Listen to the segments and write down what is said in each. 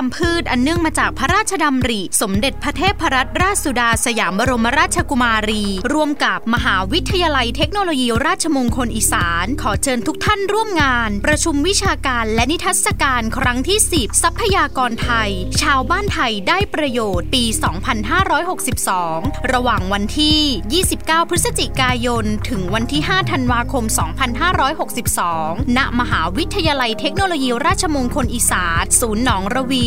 รมพืชอันเนื่องมาจากพระราชดำริ สมเด็จพระเทพรัตนราชสุดาสยามบรมราชกุมารี ร่วมกับมหาวิทยาลัยเทคโนโลยีราชมงคลอีสาน ขอเชิญทุกท่านร่วมงาน ประชุมวิชาการและนิทรรศการครั้งที่ 10 ทรัพยากรไทย ชาวบ้านไทยได้ประโยชน์ปี 2562 ระหว่างวันที่ 29 พฤศจิกายน ถึงวันที่ 5 ธันวาคม 2562 ณ มหาวิทยาลัยเทคโนโลยีราชมงคลอีสาน ศูนย์หนองระเวี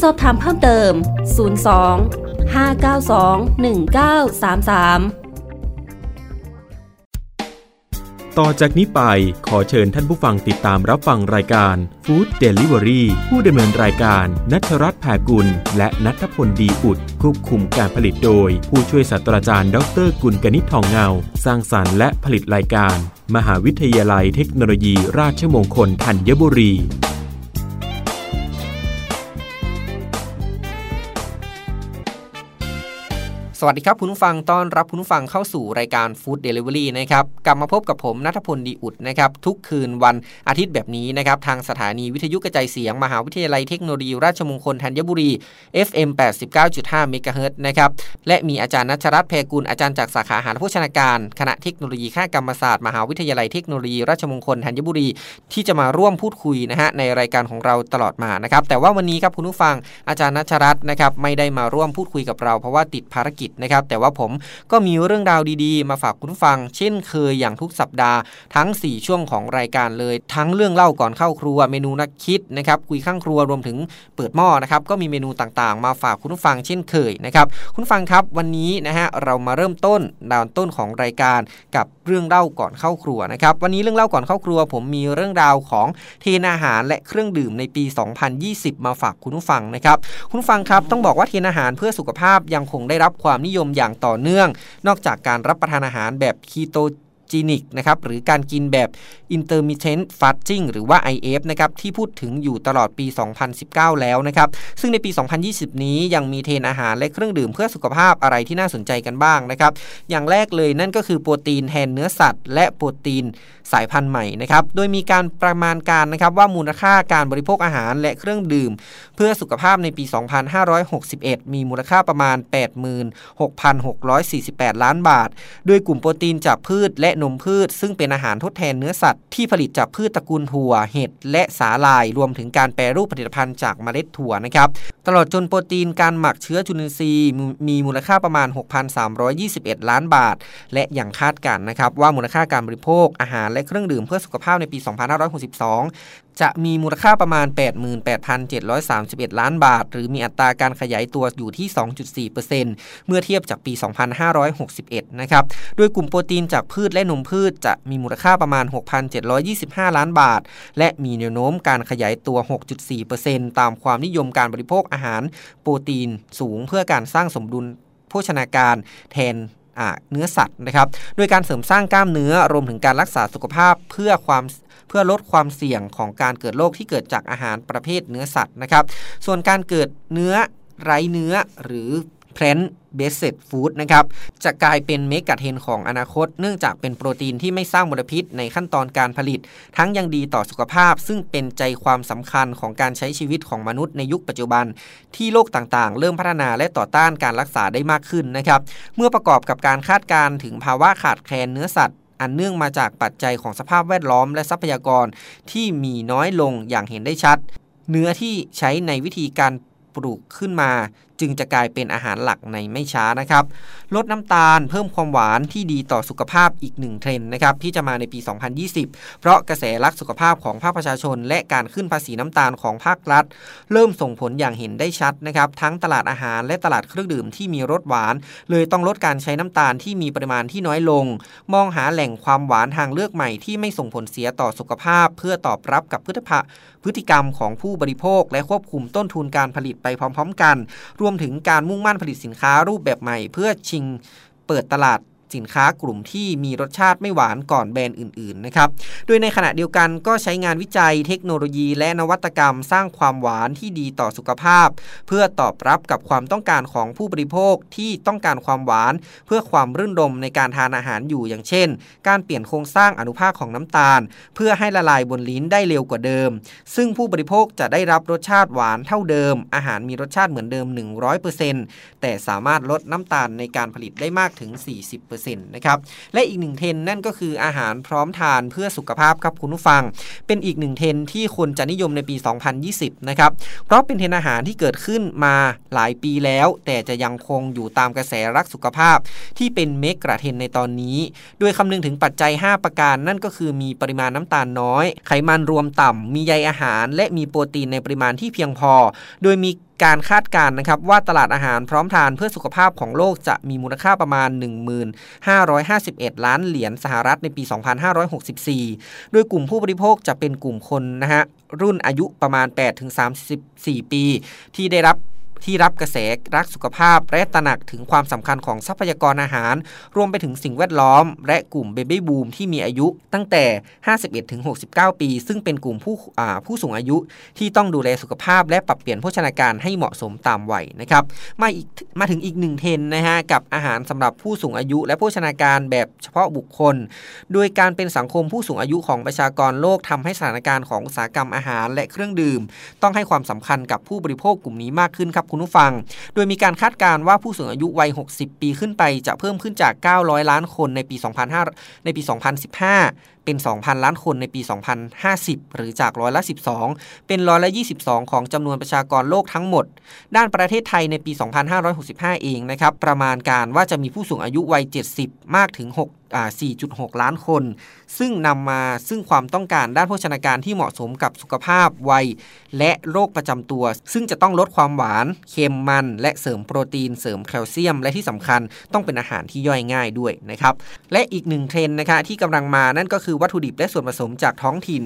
สอบถามเพิ่มเติม 02 592 1933 ต่อจากนี้ไปขอเชิญท่านผู้ฟังติดตามรับฟังรายการ Food Delivery ผู้ดำเนินรายการนัทรัตน์แผ่กุล และนัทพลดีอุดควบคุมการผลิตโดย ผู้ช่วยศาสตราจารย์ดรกุลกนิษฐ์ทองเงา สร้างสารรค์และผลิตรายการ มหาวิทยาลัยเทคโนโลยีราชมงคลธัญบุรี สวัสดีครับคุณผู้ฟังต้อนรับคุณผู้ฟังเข้าสู่รายการ Food Delivery นะครับกลับมาพบกับผมนัทพลดีอุดนะครับทุกคืนวันอาทิตย์แบบนี้นะครับทางสถานีวิทยุกระจายเสียง มหาวิทยาลัยเทคโนโลยีราชมงคลธัญบุรี FM 89.5เมกะเฮิรตนะครับและมีอาจารย์นัชรัตน์แพกุลอาจารย์จากสาขาอาหารโภชนาการ คณะเทคโนโลยีข้ากรรมศาสตร์มหาวิทยาลัยเทคโนโลยีราชมงคลธัญบุรี ที่จะมาร่วมพูดคุยนะฮะในรายการของเราตลอดมานะครับแต่ว่าวันนี้ครับคุณผู้ฟังอาจารย์นัชรัตน์นะครับไม่ได้มาร่วมพูดคุยกับเราเพราะว่าติดภารกิจนะครับ แต่ว่าผมก็มีเรื่องราวดีๆ มาฝากคุณฟัง เช่นเคยอย่างทุกสัปดาห์ทั้ง 4 ช่วงของรายการเลย ทั้งเรื่องเล่าก่อนเข้าครัวเมนูนักคิดนะครับคุยข้างครัวรวมถึงเปิดหม้อนะครับก็มีเมนูต่างๆ มาฝากคุณฟังเช่นเคยนะครับคุณฟังครับวันนี้นะฮะเรามาเริ่มต้นดาวต้นของรายการกับ เรื่องเล่าก่อนเข้าครัวนะครับวันนี้เรื่องเล่าก่อนเข้าครัว ผมมีเรื่องราวของเทนอาหารและเครื่องดื่มในปี 2020 มาฝากคุณผู้ฟังนะครับคุณผู้ฟังครับต้องบอกว่าเทนอาหารเพื่อสุขภาพยังคงได้รับความนิยมอย่างต่อเนื่อง นอกจากการรับประทานอาหารแบบคีโต จีนิกนะครับหรือการกินแบบ intermittent fasting หรือว่า IF นะครับที่พูดถึงอยู่ตลอดปี 2019 แล้วนะครับซึ่งในปี 2020 นี้ยังมีเทรนอาหารและเครื่องดื่มเพื่อสุขภาพอะไรที่น่าสนใจกันบ้างนะครับอย่างแรกเลยนั่นก็คือโปรตีนแทนเนื้อสัตว์ และโปรตีนสายพันธุ์ใหม่นะครับโดยมีการประมาณการนะครับว่ามูลค่าการบริโภคอาหารและเครื่องดื่ม เพื่อสุขภาพในปี 2561 มีมูลค่าประมาณ 86,648 ล้านบาท โดยกลุ่มโปรตีนจากพืชและนมพืช ซึ่งเป็นอาหารทดแทนเนื้อสัตว์ที่ผลิตจากพืชตระกูลถั่ว เห็ด และสาหร่าย รวมถึงการแปรรูปผลิตภัณฑ์จากเมล็ดถั่วนะครับ ตลอดจนโปรตีนการหมักเชื้อจุลินทรีย์มีมูลค่าประมาณ 6,321 ล้านบาท และอย่างคาดการนะครับว่ามูลค่าการบริโภคอาหารและเครื่องดื่มเพื่อสุขภาพในปี 2562จะมีมูลค่าประมาณ 88,731 ล้านบาท หรือมีอัตราการขยายตัวอยู่ที่ 2.4%เมื่อเทียบจากปี 2561 นะครับ โดยกลุ่มโปรตีนจากพืชและนมพืชจะมีมูลค่าประมาณ 6,725 ล้านบาท และมีแนวโน้มการขยายตัว 6.4%ตามความนิยมการบริโภคอาหารโปรตีนสูงเพื่อการสร้างสมดุลโภชนาการแทนเนื้อสัตว์นะครับ โดยการเสริมสร้างกล้ามเนื้อรวมถึงการรักษาสุขภาพเพื่อความ เพื่อลดความเสี่ยงของการเกิดโรคที่เกิดจากอาหารประเภทเนื้อสัตว์นะครับ ส่วนการเกิดเนื้อไร้เนื้อหรือ plant-based food นะครับ จะกลายเป็น megatrend ของอนาคต เนื่องจากเป็นโปรตีนที่ไม่สร้างมลพิษในขั้นตอนการผลิต ทั้งยังดีต่อสุขภาพ ซึ่งเป็นใจความสำคัญของการใช้ชีวิตของมนุษย์ในยุคปัจจุบัน ที่โลกต่างๆ เริ่มพัฒนาและต่อต้านการรักษาได้มากขึ้นนะครับ เมื่อประกอบกับการคาดการถึงภาวะขาดแคลนเนื้อสัตว์ อันเนื่องมาจากปัจจัยของสภาพแวดล้อมและทรัพยากรที่มีน้อยลงอย่างเห็นได้ชัด เนื้อที่ใช้ในวิธีการปลูกขึ้นมา จึงจะกลายเป็นอาหารหลักในไม่ช้านะครับ ลดน้ำตาลเพิ่มความหวานที่ดีต่อสุขภาพอีกหนึ่งเทรนด์นะครับที่จะมาในปี 2020 เพราะกระแสรักสุขภาพของภาคประชาชน และการขึ้นภาษีน้ำตาลของภาครัฐ เริ่มส่งผลอย่างเห็นได้ชัดนะครับทั้งตลาดอาหารและตลาดเครื่องดื่มที่มีรสหวาน เลยต้องลดการใช้น้ำตาลที่มีปริมาณที่น้อยลง มองหาแหล่งความหวานทางเลือกใหม่ที่ไม่ส่งผลเสียต่อสุขภาพ เพื่อตอบรับกับพฤติภะพฤติกรรมของผู้บริโภค และควบคุมต้นทุนการผลิตไปพร้อม ๆ กันรวมมถึงการมุ่งมั่นผลิตสินค้ารูปแบบใหม่ เพื่อชิงเปิดตลาด สินค้ากลุ่มที่มีรสชาติไม่หวานก่อนแบรนด์อื่นๆนะครับโดยในขณะเดียวกันก็ใช้งานวิจัยเทคโนโลยีและนวัตกรรมสร้างความหวานที่ดีต่อสุขภาพ เพื่อตอบรับกับความต้องการของผู้บริโภคที่ต้องการความหวาน เพื่อความรื่นรมในการทานอาหารอยู่อย่างเช่น การเปลี่ยนโครงสร้างอนุภาคของน้ำตาล เพื่อให้ละลายบนลิ้นได้เร็วกว่าเดิม ซึ่งผู้บริโภคจะได้รับรสชาติหวานเท่าเดิม อาหารมีรสชาติเหมือนเดิม 100%แต่สามารถลดน้ำตาลในการผลิตได้มากถึง 40%นะครับและอีกหนึ่งเทรนด์นั่นก็คืออาหารพร้อมทานเพื่อสุขภาพครับคุณผู้ฟัง เป็นอีกหนึ่งเทรนด์ที่คนจะนิยมในปี 2020 นะครับเพราะเป็นเทรนด์อาหารที่เกิดขึ้นมาหลายปีแล้ว แต่จะยังคงอยู่ตามกระแสรักสุขภาพ ที่เป็น megatrend ในตอนนี้ โดยคำนึงถึงปัจจัย 5 ประการนั่นก็คือมีปริมาณน้ำตาลน้อย ไขมันรวมต่ำมีใยอาหาร และมีโปรตีนในปริมาณที่เพียงพอ โดยมี การคาดการณ์นะครับว่าตลาดอาหารพร้อมทานเพื่อสุขภาพของโลกจะมีมูลค่าประมาณ 1551 ล้านเหรียญสหรัฐในปี 2564 โดยกลุ่มผู้บริโภคจะเป็นกลุ่มคนนะฮะรุ่นอายุประมาณ8-34 ปี ที่ได้รับ ที่รับกระแสรักสุขภาพ และตระหนักถึงความสำคัญของทรัพยากรอาหาร รวมไปถึงสิ่งแวดล้อม และกลุ่มเบบี้บูมที่มีอายุตั้งแต่ 51ถึง69 ปี ซึ่งเป็นกลุ่มผู้ผู้สูงอายุที่ต้องดูแลสุขภาพ และปรับเปลี่ยนโภชนาการให้เหมาะสมตามวัยนะครับมาอีกมาถึงอีกหนึ่งเทนนะฮะกับอาหารสำหรับผู้สูงอายุ และโภชนาการแบบเฉพาะบุคคล โดยการเป็นสังคมผู้สูงอายุของประชากรโลกทำให้สถานการณ์ของอุตสาหกรรมอาหาร และเครื่องดื่ม ต้องให้ความสำคัญกับผู้บริโภคกลุ่มนี้มากขึ้นครับคุณผู้ฟัง โดยมีการคาดการณ์ว่าผู้สูงอายุวัย 60 ปีขึ้นไปจะเพิ่มขึ้นจาก 900 ล้านคนในปี2005ในปี 2015 เป็น 2,000 ล้านคนในปี 2050 หรือจากร้อยละ 12 เป็นร้อยละ 22 ของจำนวนประชากรโลกทั้งหมด ด้านประเทศไทยในปี 2565 เองนะครับประมาณการว่าจะมีผู้สูงอายุวัย 70 มากถึง6 4.6 ล้านคน ซึ่งนำมาซึ่งความต้องการด้านโภชนาการที่เหมาะสมกับสุขภาพวัย และโรคประจำตัว ซึ่งจะต้องลดความหวาน เค็มมัน และเสริมโปรตีน เสริมแคลเซียม และที่สำคัญต้องเป็นอาหารที่ย่อยง่ายด้วยนะครับ และอีกหนึ่งเทรนด์นะคะที่กำลังมานั่นก็คือวัตถุดิบและส่วนผสมจากท้องถิ่น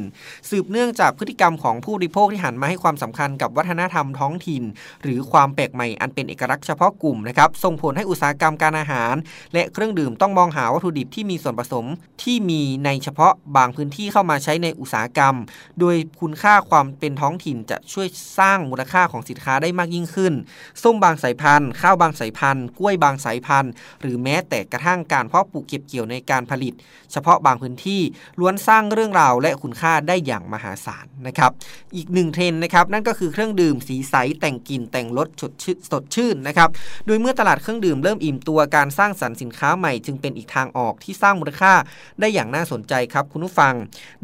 สืบเนื่องจากพฤติกรรมของผู้บริโภคที่หันมาให้ความสำคัญกับวัฒนธรรมท้องถิ่น หรือความแปลกใหม่อันเป็นเอกลักษณ์เฉพาะกลุ่มนะครับส่งผลให้อุตสาหกรรมการอาหาร และเครื่องดื่มต้องมองหาวัตถุดิบที่มีส่วนผสมที่มีในเฉพาะบางพื้นที่เข้ามาใช้ในอุตสาหกรรม โดยคุณค่าความเป็นท้องถิ่นจะช่วยสร้างมูลค่าของสินค้าได้มากยิ่งขึ้น ส้มบางสายพันธุ์ ข้าวบางสายพันธุ์ กล้วยบางสายพันธุ์ หรือแม้แต่กระทั่งการเพาะปลูกเก็บเกี่ยวในการผลิต เฉพาะบางพื้นที่ล้วนสร้างเรื่องราวและคุณค่าได้อย่างมหาศาลนะครับ อีกหนึ่งเทรนนะครับนั่นก็คือเครื่องดื่มสีใสแต่งกลิ่นแต่งรสสดชื่นนะครับ โดยเมื่อตลาดเครื่องดื่มเริ่มอิ่มตัวการสร้างสรรค์สินค้าใหม่จึงเป็นอีกทางออกที่สร้างมูลค่าได้อย่างน่าสนใจครับคุณผู้ฟัง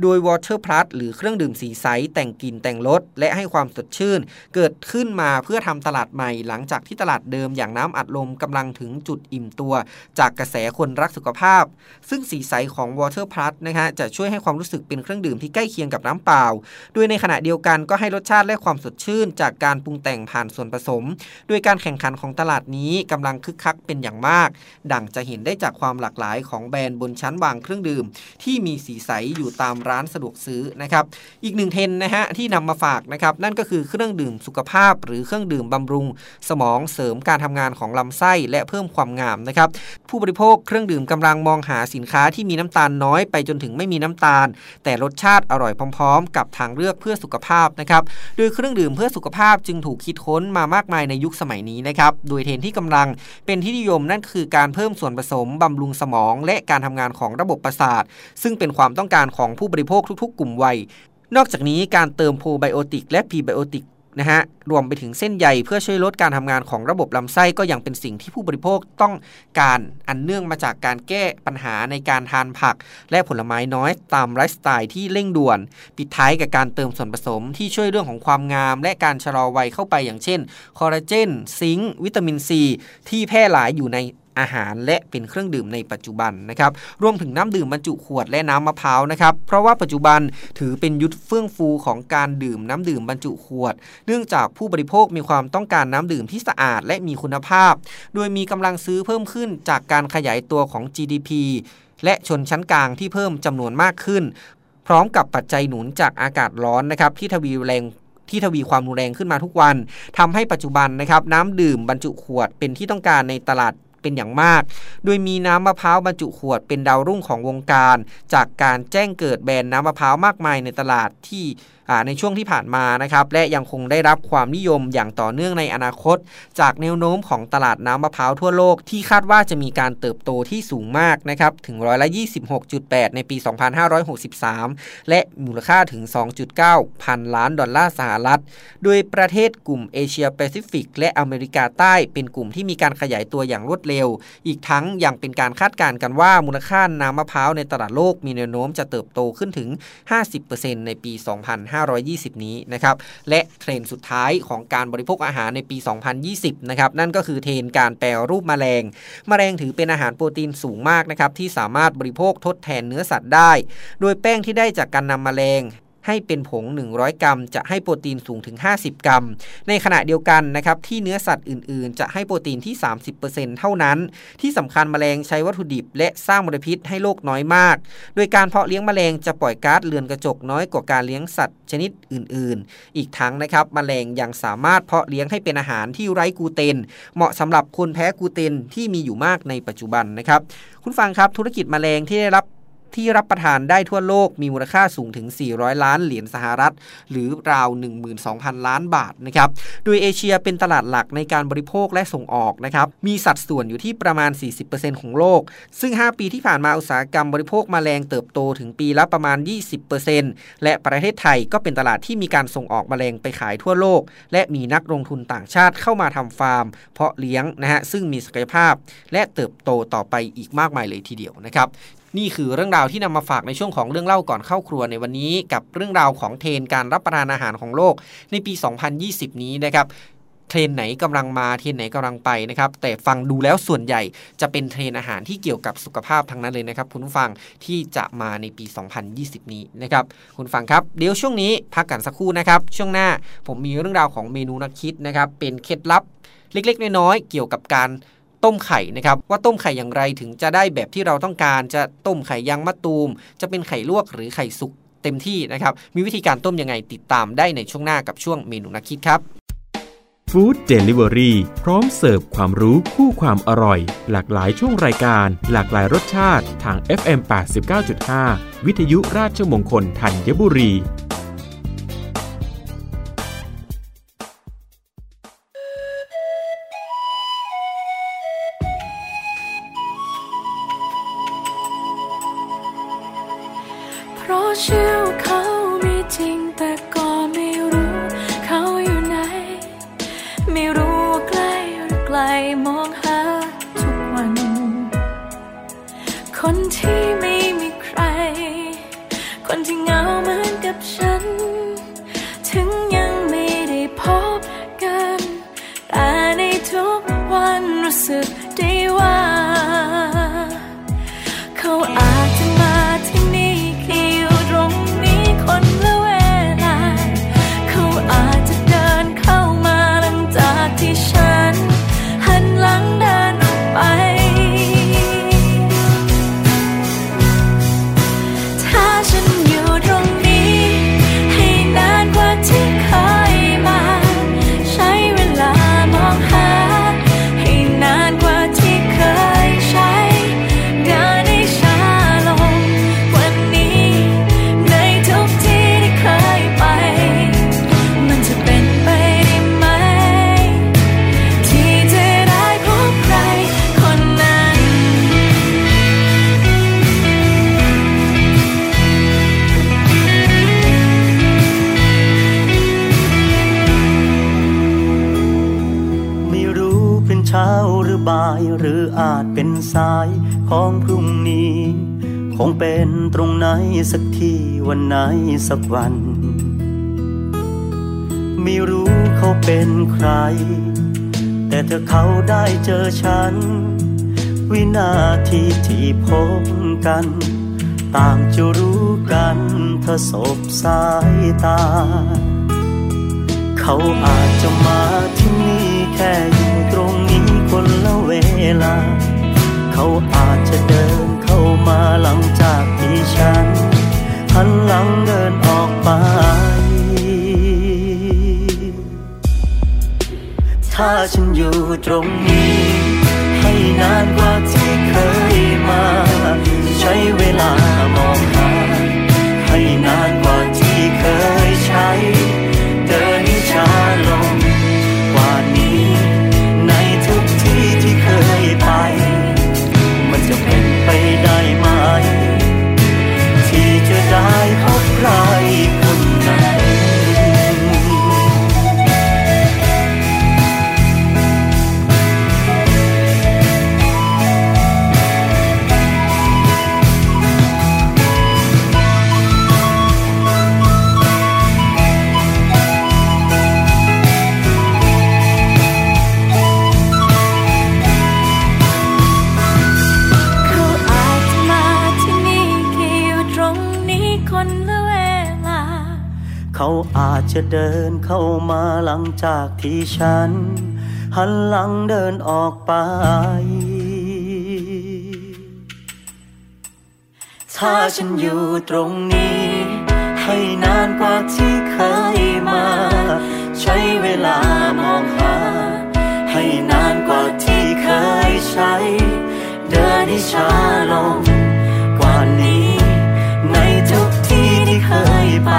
โดย Water Plus หรือเครื่องดื่มสีใสแต่งกลิ่นแต่งรสและให้ความสดชื่น เกิดขึ้นมาเพื่อทำตลาดใหม่ หลังจากที่ตลาดเดิมอย่างน้ำอัดลมกำลังถึงจุดอิ่มตัว จากกระแสคนรักสุขภาพ ซึ่งสีใสของของ Water Plus นะฮะจะช่วยให้ความรู้สึกเป็นเครื่องดื่มที่ใกล้เคียงกับน้ำเปล่าโดยในขณะเดียวกันก็ให้รสชาติและความสดชื่น จากการปรุงแต่งผ่านส่วนผสมโดยการแข่งขันของตลาดนี้กำลังคึกคักเป็นอย่างมาก ดังจะเห็นได้จากความหลากหลายของแบรนด์บนชั้นวางเครื่องดื่ม ที่มีสีใสอยู่ตามร้านสะดวกซื้อนะครับอีกหนึ่งเทนนะฮะที่นำมาฝากนะครับนั่นก็คือเครื่องดื่มสุขภาพ หรือเครื่องดื่มบำรุง สมองเสริมการทำงานของลำไส้และเพิ่มความงามนะครับผู้บริโภคเครื่องดื่มกำลังมองหาสินค้าที่มีน้ำตาลน้อยไปจนถึงไม่มีน้ำตาล แต่รสชาติอร่อยพร้อม ๆ กับทางเลือกเพื่อสุขภาพนะครับโดยเครื่องดื่มเพื่อสุขภาพจึงถูกคิดค้นมามากมายในยุคสมัยนี้นะครับโดยเทรนที่กำลังเป็นที่นิยมนั่นคือการเพิ่มส่วนผสมบำรุงสมอง และการทำงานของระบบประสาท ซึ่งเป็นความต้องการของผู้บริโภคทุก ๆ กลุ่มวัยนอกจากนี้การเติมโปรไบโอติกและพรีไบโอติก นะฮะรวมไปถึงเส้นใยเพื่อช่วยลดการทำงานของระบบลำไส้ก็ยังเป็นสิ่งที่ผู้บริโภคต้องการอันเนื่องมาจากการแก้ปัญหาในการทานผัก และผลไม้น้อยตามไลฟ์สไตล์ที่เร่งด่วน ปิดท้ายกับการเติมส่วนผสมที่ช่วยเรื่องของความงาม และการชะลอวัยเข้าไปอย่างเช่นคอลลาเจน ซิงค์วิตามินซีที่แพร่หลายอยู่ใน อาหารและเป็นเครื่องดื่มในปัจจุบันนะครับรวมถึงน้ำดื่มบรรจุขวดและน้ำมะพร้าวนะครับเพราะว่าปัจจุบันถือเป็นยุทธเฟื่องฟูของการดื่มน้ำดื่มบรรจุขวด เนื่องจากผู้บริโภคมีความต้องการน้ำดื่มที่สะอาดและมีคุณภาพ โดยมีกำลังซื้อเพิ่มขึ้นจากการขยายตัวของ GDP และชนชั้นกลางที่เพิ่มจำนวนมากขึ้น พร้อมกับปัจจัยหนุนจากอากาศร้อนนะครับที่ทวีแรงที่ทวีความรุนแรงขึ้นมาทุกวันทำให้ปัจจุบันนะครับน้ำดื่มบรรจุขวดเป็นที่ต้องการในตลาด เป็นอย่างมาก โดยมีน้ำมะพร้าวบรรจุขวดเป็นดาวรุ่งของวงการ จากการแจ้งเกิดแบรนด์น้ำมะพร้าวมากมายในตลาดที่ ในช่วงที่ผ่านมานะครับและยังคงได้รับความนิยมอย่างต่อเนื่องในอนาคต จากแนวโน้มของตลาดน้ำมะพร้าวทั่วโลกที่คาดว่าจะมีการเติบโตที่สูงมากนะครับถึงร้อยละ26.8 ในปี 2563 และมูลค่าถึง 2.9 พันล้านดอลลาร์สหรัฐ โดยประเทศกลุ่มเอเชียแปซิฟิกและอเมริกาใต้เป็นกลุ่มที่มีการขยายตัวอย่างรวดเร็ว อีกทั้งยังเป็นการคาดการณ์กันว่ามูลค่าน้ำมะพร้าวในตลาดโลกมีแนวโน้มจะเติบโตขึ้นถึง 50%ในปี 2500 2520 นี้นะครับ และเทรนด์สุดท้ายของการบริโภคอาหารในปี 2020 นะครับ นั่นก็คือเทรนด์การแปรรูปแมลงมแมลงถือเป็นอาหารโปรตีนสูงมากนะครับที่สามารถบริโภคทดแทนเนื้อสัตว์ได้ โดยแป้งที่ได้จากการนำมแมลง ให้เป็นผง 100 กรัม จะให้โปรตีนสูงถึง 50 กรัม ในขณะเดียวกันนะครับที่เนื้อสัตว์อื่น ๆ จะให้โปรตีนที่ 30%เท่านั้น ที่สำคัญแมลงใช้วัตถุดิบ และสร้างมลพิษให้โลกน้อยมาก โดยการเพาะเลี้ยงแมลงจะปล่อยก๊าซเรือนกระจกน้อยกว่าการเลี้ยงสัตว์ชนิดอื่น ๆ อีกทั้งนะครับแมลงยังสามารถเพาะเลี้ยงให้เป็นอาหารที่ไร้กูเตน เหมาะสำหรับคนแพ้กูเตนที่มีอยู่มากในปัจจุบันนะครับคุณฟังครับธุรกิจแมลงที่ได้รับ ที่รับประทานได้ทั่วโลกมีมูลค่าสูงถึง 400 ล้านเหรียญสหรัฐ หรือราว 12,000 ล้านบาทนะครับ โดยเอเชียเป็นตลาดหลักในการบริโภคและส่งออกนะครับ มีสัดส่วนอยู่ที่ประมาณ 40%ของโลก ซึ่ง 5 ปีที่ผ่านมาอุตสาหกรรมบริโภคมแมลงเติบโตถึงปีละประมาณ 20%และประเทศไทยก็เป็นตลาดที่มีการส่งออกมแมลงไปขายทั่วโลก และมีนักลงทุนต่างชาติเข้ามาทำฟาร์ม เพาะเลี้ยงนะฮะซึ่งมีศักยภาพและเติบโตต่อไปอีกมากมายเลยทีเดียวนะครับ นี่คือเรื่องราวที่นำมาฝากในช่วงของเรื่องเล่าก่อนเข้าครัวในวันนี้กับเรื่องราวของเทรนด์การรับประทานอาหารของโลกในปี 2020 นี้นะครับเทรนด์ไหนกำลังมาเทรนด์ไหนกำลังไปนะครับแต่ฟังดูแล้วส่วนใหญ่จะเป็นเทรนด์อาหารที่เกี่ยวกับสุขภาพทั้งนั้นเลยนะครับคุณผู้ฟังที่จะมาในปี 2020 นี้นะครับคุณฟังครับเดี๋ยวช่วงนี้พักกันสักครู่นะครับ ช่วงหน้าผมมีเรื่องราวของเมนูนักคิดนะครับเป็นเคล็ดลับเล็กๆ น้อยๆเกี่ยวกับการ ต้มไข่นะครับว่าต้มไข่อย่างไรถึงจะได้แบบที่เราต้องการจะต้มไข่ยางมะตูม จะเป็นไข่ลวกหรือไข่สุกเต็มที่นะครับมีวิธีการต้มยังไงติดตามได้ในช่วงหน้ากับช่วงเมนูนักคิดครับฟู้ดเดลิเวอรี่พร้อมเสิร์ฟความรู้คู่ความอร่อย หลากหลายช่วงรายการ หลากหลายรสชาติทาง FM 89.5 วิทยุราชมงคลธัญบุรี พรุ่งนี้ คงเป็นตรงไหนสักที่วันไหนสักวัน ไม่รู้เขาเป็นใคร แต่ถ้าเขาได้เจอฉัน วินาทีที่พบกัน ต่างจะรู้กันเธอสบสายตา เขาอาจจะมาที่นี่แค่อยู่ตรงนี้คนละเวลา เขาอาจจะเดินเข้ามาหลังจากที่ฉัน หันหลังเดินออกไป ถ้าฉันอยู่ตรงนี้ ให้นานกว่าที่เคยมา ใช้เวลามองหาให้นานกว่าที่เคยใช้ เดินช้า คนละเวลา เขาอาจจะเดินเข้ามาหลังจากที่ฉัน หันหลังเดินออกไป ถ้าฉันอยู่ตรงนี้ ให้นานกว่าที่เคยมา ใช้เวลามองหา ให้นานกว่าที่เคยใช้ เดินให้ช้าลง ไป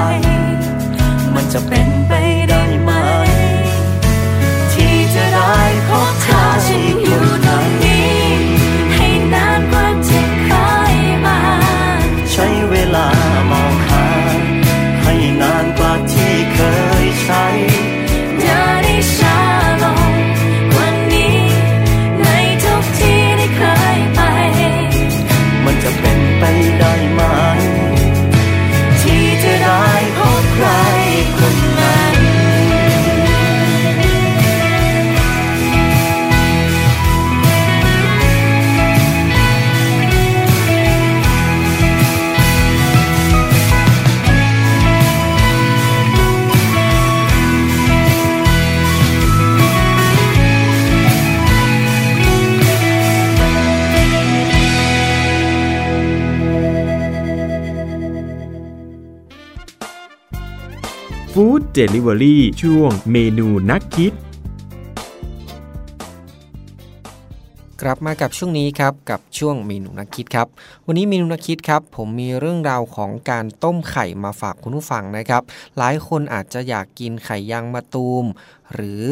มันจะเป็นไปได้ไหม ที่จะได้พบเธอ ฟู้ดเดลิเวอรี่ช่วงเมนูนักคิด กลับมากับช่วงนี้ครับกับช่วงเมนูนักคิดครับ วันนี้เมนูนักคิดครับผมมีเรื่องราวของการต้มไข่มาฝากคุณผู้ฟังนะครับ หลายคนอาจจะอยากกินไข่ยางมะตูม หรือ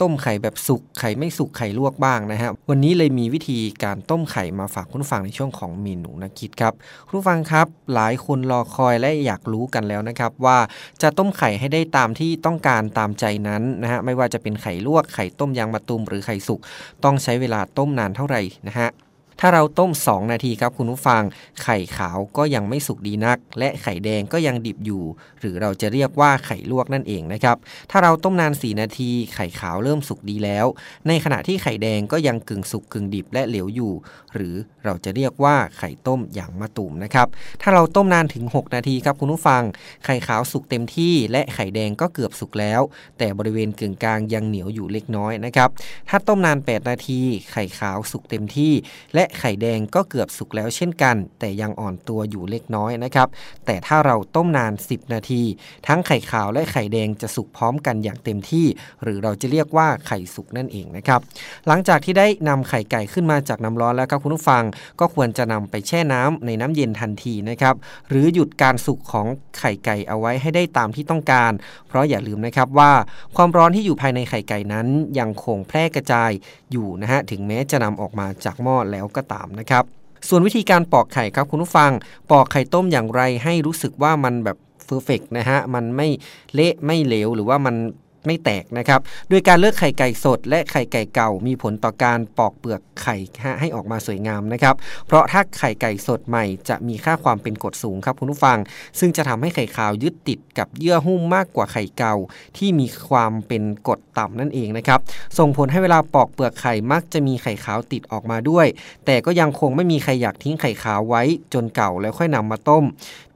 ต้มไข่แบบสุกไข่ไม่สุกไข่ลวกบ้างนะฮะวันนี้เลยมีวิธีการต้มไข่มาฝากคุณฟังในช่วงของเมนูนักคิดครับคุณฟังครับ หลายคนรอคอยและอยากรู้กันแล้วนะครับ ว่าจะต้มไข่ให้ได้ตามที่ต้องการตามใจนั้นนะฮะไม่ว่าจะเป็นไข่ลวกไข่ต้มยางมะตูมหรือไข่สุกต้องใช้เวลาต้มนานเท่าไหร่นะฮะ ถ้าเราต้ม 2 นาทีครับคุณผู้ฟัง ไข่ขาวก็ยังไม่สุกดีนัก และไข่แดงก็ยังดิบอยู่ หรือเราจะเรียกว่าไข่ลวกนั่นเองนะครับ ถ้าเราต้มนาน 4 นาที ไข่ขาวเริ่มสุกดีแล้ว ในขณะที่ไข่แดงก็ยังกึ่งสุกกึ่งดิบและเหลวอยู่ หรือเราจะเรียกว่าไข่ต้มอย่างมะตูมนะครับ ถ้าเราต้มนานถึง 6 นาทีครับคุณผู้ฟัง ไข่ขาวสุกเต็มที่ และไข่แดงก็เกือบสุกแล้ว แต่บริเวณกึ่งกลางยังเหนียวอยู่เล็กน้อยนะครับ ถ้าต้มนาน 8 นาที ไข่ขาวสุกเต็มที่ และไข่แดงก็เกือบสุกแล้วเช่นกัน แต่ยังอ่อนตัวอยู่เล็กน้อยนะครับ แต่ถ้าเราต้มนาน 10 นาที ทั้งไข่ขาวและไข่แดงจะสุกพร้อมกันอย่างเต็มที่ หรือเราจะเรียกว่าไข่สุกนั่นเองนะครับหลังจากที่ได้นำไข่ไก่ขึ้นมาจากน้ำร้อนแล้วครับคุณผู้ฟังก็ควรจะนำไปแช่น้ำในน้ำเย็นทันทีนะครับหรือหยุดการสุกของไข่ไก่เอาไว้ให้ได้ตามที่ต้องการ เพราะอย่าลืมนะครับว่าความร้อนที่อยู่ภายในไข่ไก่นั้น ยังคงแพร่กระจายอยู่นะฮะถึงแม้จะนำออกมาจากหม้อแล้วก็ตามนะครับ ส่วนวิธีการปอกไข่ครับคุณผู้ฟัง ปอกไข่ต้มอย่างไรให้รู้สึกว่ามันแบบเฟอร์เฟกนะฮะ มันไม่เละไม่เหลวหรือว่ามัน ไม่แตกนะครับ โดยการเลือกไข่ไก่สด และไข่ไก่เก่ามีผลต่อการปอกเปลือกไข่ให้ออกมาสวยงามนะครับ เพราะถ้าไข่ไก่สดใหม่จะมีค่าความเป็นกรดสูงครับคุณผู้ฟัง ซึ่งจะทำให้ไข่ขาวยึดติดกับเยื่อหุ้มมากกว่าไข่เก่า ที่มีความเป็นกรดต่ำนั่นเองนะครับ ส่งผลให้เวลาปอกเปลือกไข่มักจะมีไข่ขาวติดออกมาด้วย แต่ก็ยังคงไม่มีใครอยากทิ้งไข่ขาวไว้จนเก่าแล้วค่อยนำมาต้ม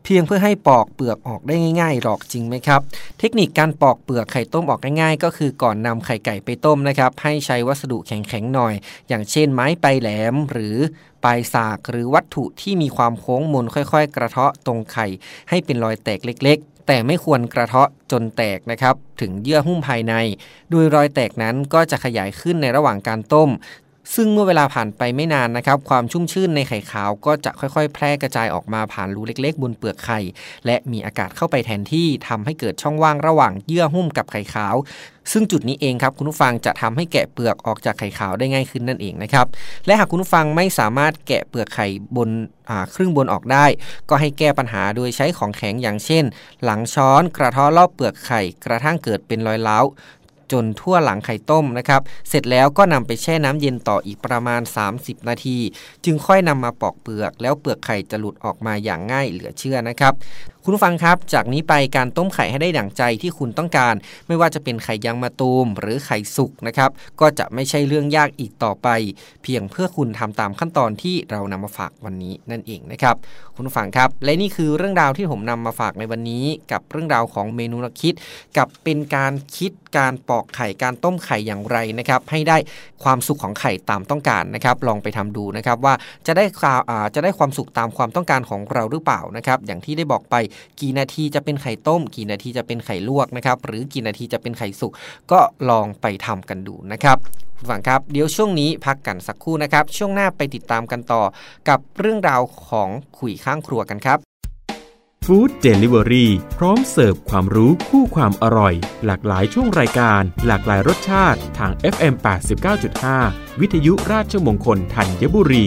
เพียงเพื่อให้ปอกเปลือกออกได้ง่ายๆหรอกจริงไหมครับ เทคนิคการปอกเปลือกไข่ต้มออกง่ายๆ ก็คือก่อนนำไข่ไก่ไปต้มนะครับ ให้ใช้วัสดุแข็งๆหน่อย อย่างเช่นไม้ปลายแหลมหรือปลายสากหรือวัตถุที่มีความโค้งมนค่อยๆ กระเทาะตรงไข่ให้เป็นรอยแตกเล็กๆ แต่ไม่ควรกระเทาะจนแตกนะครับ ถึงเยื่อหุ้มภายใน โดยรอยแตกนั้นก็จะขยายขึ้นในระหว่างการต้ม ซึ่งเมื่อเวลาผ่านไปไม่นานนะครับ ความชุ่มชื่นในไข่ขาวก็จะค่อยๆ แพร่กระจายออกมาผ่านรูเล็กๆ บนเปลือกไข่ และมีอากาศเข้าไปแทนที่ทำให้เกิดช่องว่างระหว่างเยื่อหุ้มกับไข่ขาว ซึ่งจุดนี้เองครับคุณผู้ฟังจะทำให้แกะเปลือกออกจากไข่ขาวได้ง่ายขึ้นนั่นเองนะครับ และหากคุณผู้ฟังไม่สามารถแกะเปลือกไข่บนครึ่งบนออกได้ ก็ให้แก้ปัญหาโดยใช้ของแข็งอย่างเช่น หลังช้อนกระท้อรอบเปลือกไข่ กระทั่งเกิดเป็นรอยเล้า จนทั่วหลังไข่ต้มนะครับ เสร็จแล้วก็นำไปแช่น้ำเย็นต่ออีกประมาณ 30 นาที จึงค่อยนำมาปอกเปลือก แล้วเปลือกไข่จะหลุดออกมาอย่างง่ายเหลือเชื่อนะครับ คุณผู้ฟังครับ จากนี้ไปการต้มไข่ให้ได้ดั่งใจที่คุณต้องการ ไม่ว่าจะเป็นไข่ยางมะตูมหรือไข่สุกนะครับ ก็จะไม่ใช่เรื่องยากอีกต่อไป เพียงเพื่อคุณทำตามขั้นตอนที่เรานำมาฝากวันนี้นั่นเองนะครับ คุณผู้ฟังครับ และนี่คือเรื่องราวที่ผมนำมาฝากในวันนี้ กับเรื่องราวของเมนูนักคิด กับเป็นการคิดการปอกไข่การต้มไข่อย่างไรนะครับ ให้ได้ความสุขของไข่ตามต้องการนะครับ ลองไปทำดูนะครับว่าจะได้จะได้ความสุขตามความต้องการของเราหรือเปล่านะครับ อย่างที่ได้บอกไปกี่นาทีจะเป็นไข่ต้ม กี่นาทีจะเป็นไข่ลวกนะครับหรือกี่นาทีจะเป็นไข่สุกก็ลองไปทำกันดูนะครับฟังครับเดี๋ยวช่วงนี้พักกันสักครู่นะครับ ช่วงหน้าไปติดตามกันต่อกับเรื่องราวของขุยข้างครัวกันครับฟู้ดเดลิเวอรี่พร้อมเสิร์ฟความรู้คู่ความอร่อย หลากหลายช่วงรายการ หลากหลายรสชาติทาง FM 89.5 วิทยุราชมงคลธัญบุรี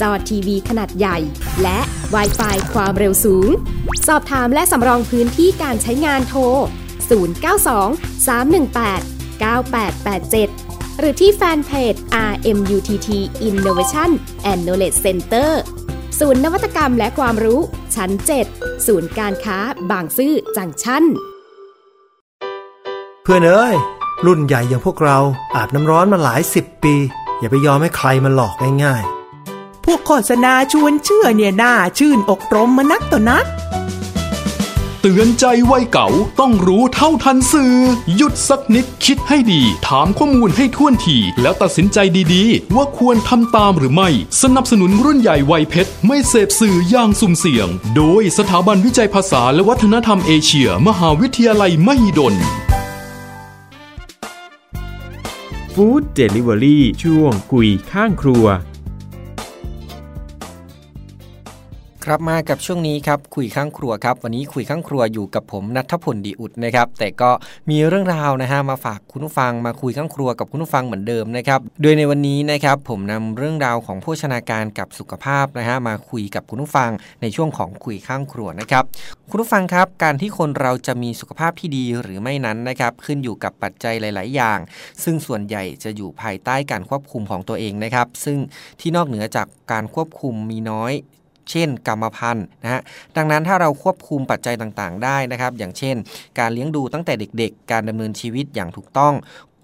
จอทีวีขนาดใหญ่ และ w i ไฟความเร็วสูง สอบถามและสำรองพื้นที่การใช้งานโทร 092 318 9887 หรือที่แฟนเพจ RMUTT Innovation and Knowledge Center ศูนย์นวัตกรรมและความรู้ ชั้น 7 ศูนย์การค้าบางซื่อจังชั้น เพื่อนเอ้ย รุ่นใหญ่อย่างพวกเราอาบน้ำร้อนมาหลายสิบปี อย่าไปยอมให้ใครมาหลอกง่าย พวกโฆษณาชวนเชื่อเนี่ยน่าชื่นอกรมมานักต่อนัก เตือนใจวัยเก่าต้องรู้เท่าทันสื่อ หยุดสักนิดคิดให้ดี ถามข้อมูลให้ท่วนที แล้วตัดสินใจดีๆ ว่าควรทำตามหรือไม่ สนับสนุนรุ่นใหญ่วัยเพชร ไม่เสพสื่ออย่างสุ่มเสี่ยง โดยสถาบันวิจัยภาษาและวัฒนธรรมเอเชีย มหาวิทยาลัยมหิดลฟู้ดเดลิเวอรี่ช่วงกุยข้างครัว ครับมากับช่วงนี้ครับคุยข้างครัวครับ วันนี้คุยข้างครัวอยู่กับผมนัทพลดีอุดนะครับ แต่ก็มีเรื่องราวนะฮะมาฝากคุณผู้ฟังมาคุยข้างครัวกับคุณผู้ฟังเหมือนเดิมนะครับ โดยในวันนี้นะครับผมนำเรื่องราวของโภชนาการกับสุขภาพนะฮะมาคุยกับคุณผู้ฟังในช่วงของคุยข้างครัวนะครับ คุณผู้ฟังครับการที่คนเราจะมีสุขภาพที่ดีหรือไม่นั้นนะครับขึ้นอยู่กับปัจจัยหลาย ๆ อย่าง ซึ่งส่วนใหญ่จะอยู่ภายใต้การควบคุมของตัวเองนะครับ ซึ่งที่นอกเหนือจากการควบคุมมีน้อย เช่น กรรมพันธุ์นะฮะดังนั้นถ้าเราควบคุมปัจจัยต่างๆ ได้นะครับ อย่างเช่น การเลี้ยงดูตั้งแต่เด็ก ๆ การดำเนินชีวิตอย่างถูกต้อง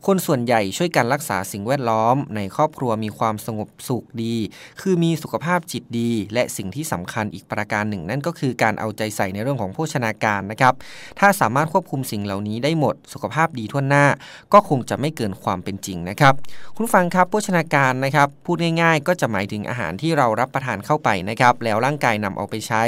คนส่วนใหญ่ช่วยกันรักษาสิ่งแวดล้อม ในครอบครัวมีความสงบสุขดี คือมีสุขภาพจิตดี และสิ่งที่สำคัญอีกประการหนึ่ง นั่นก็คือการเอาใจใส่ในเรื่องของโภชนาการนะครับ ถ้าสามารถควบคุมสิ่งเหล่านี้ได้หมด สุขภาพดีทั่วหน้า ก็คงจะไม่เกินความเป็นจริงนะครับ คุณฟังครับโภชนาการนะครับ พูดง่าย ๆ ก็จะหมายถึงอาหารที่เรารับประทานเข้าไปนะครับ แล้วร่างกายนำเอาไปใช้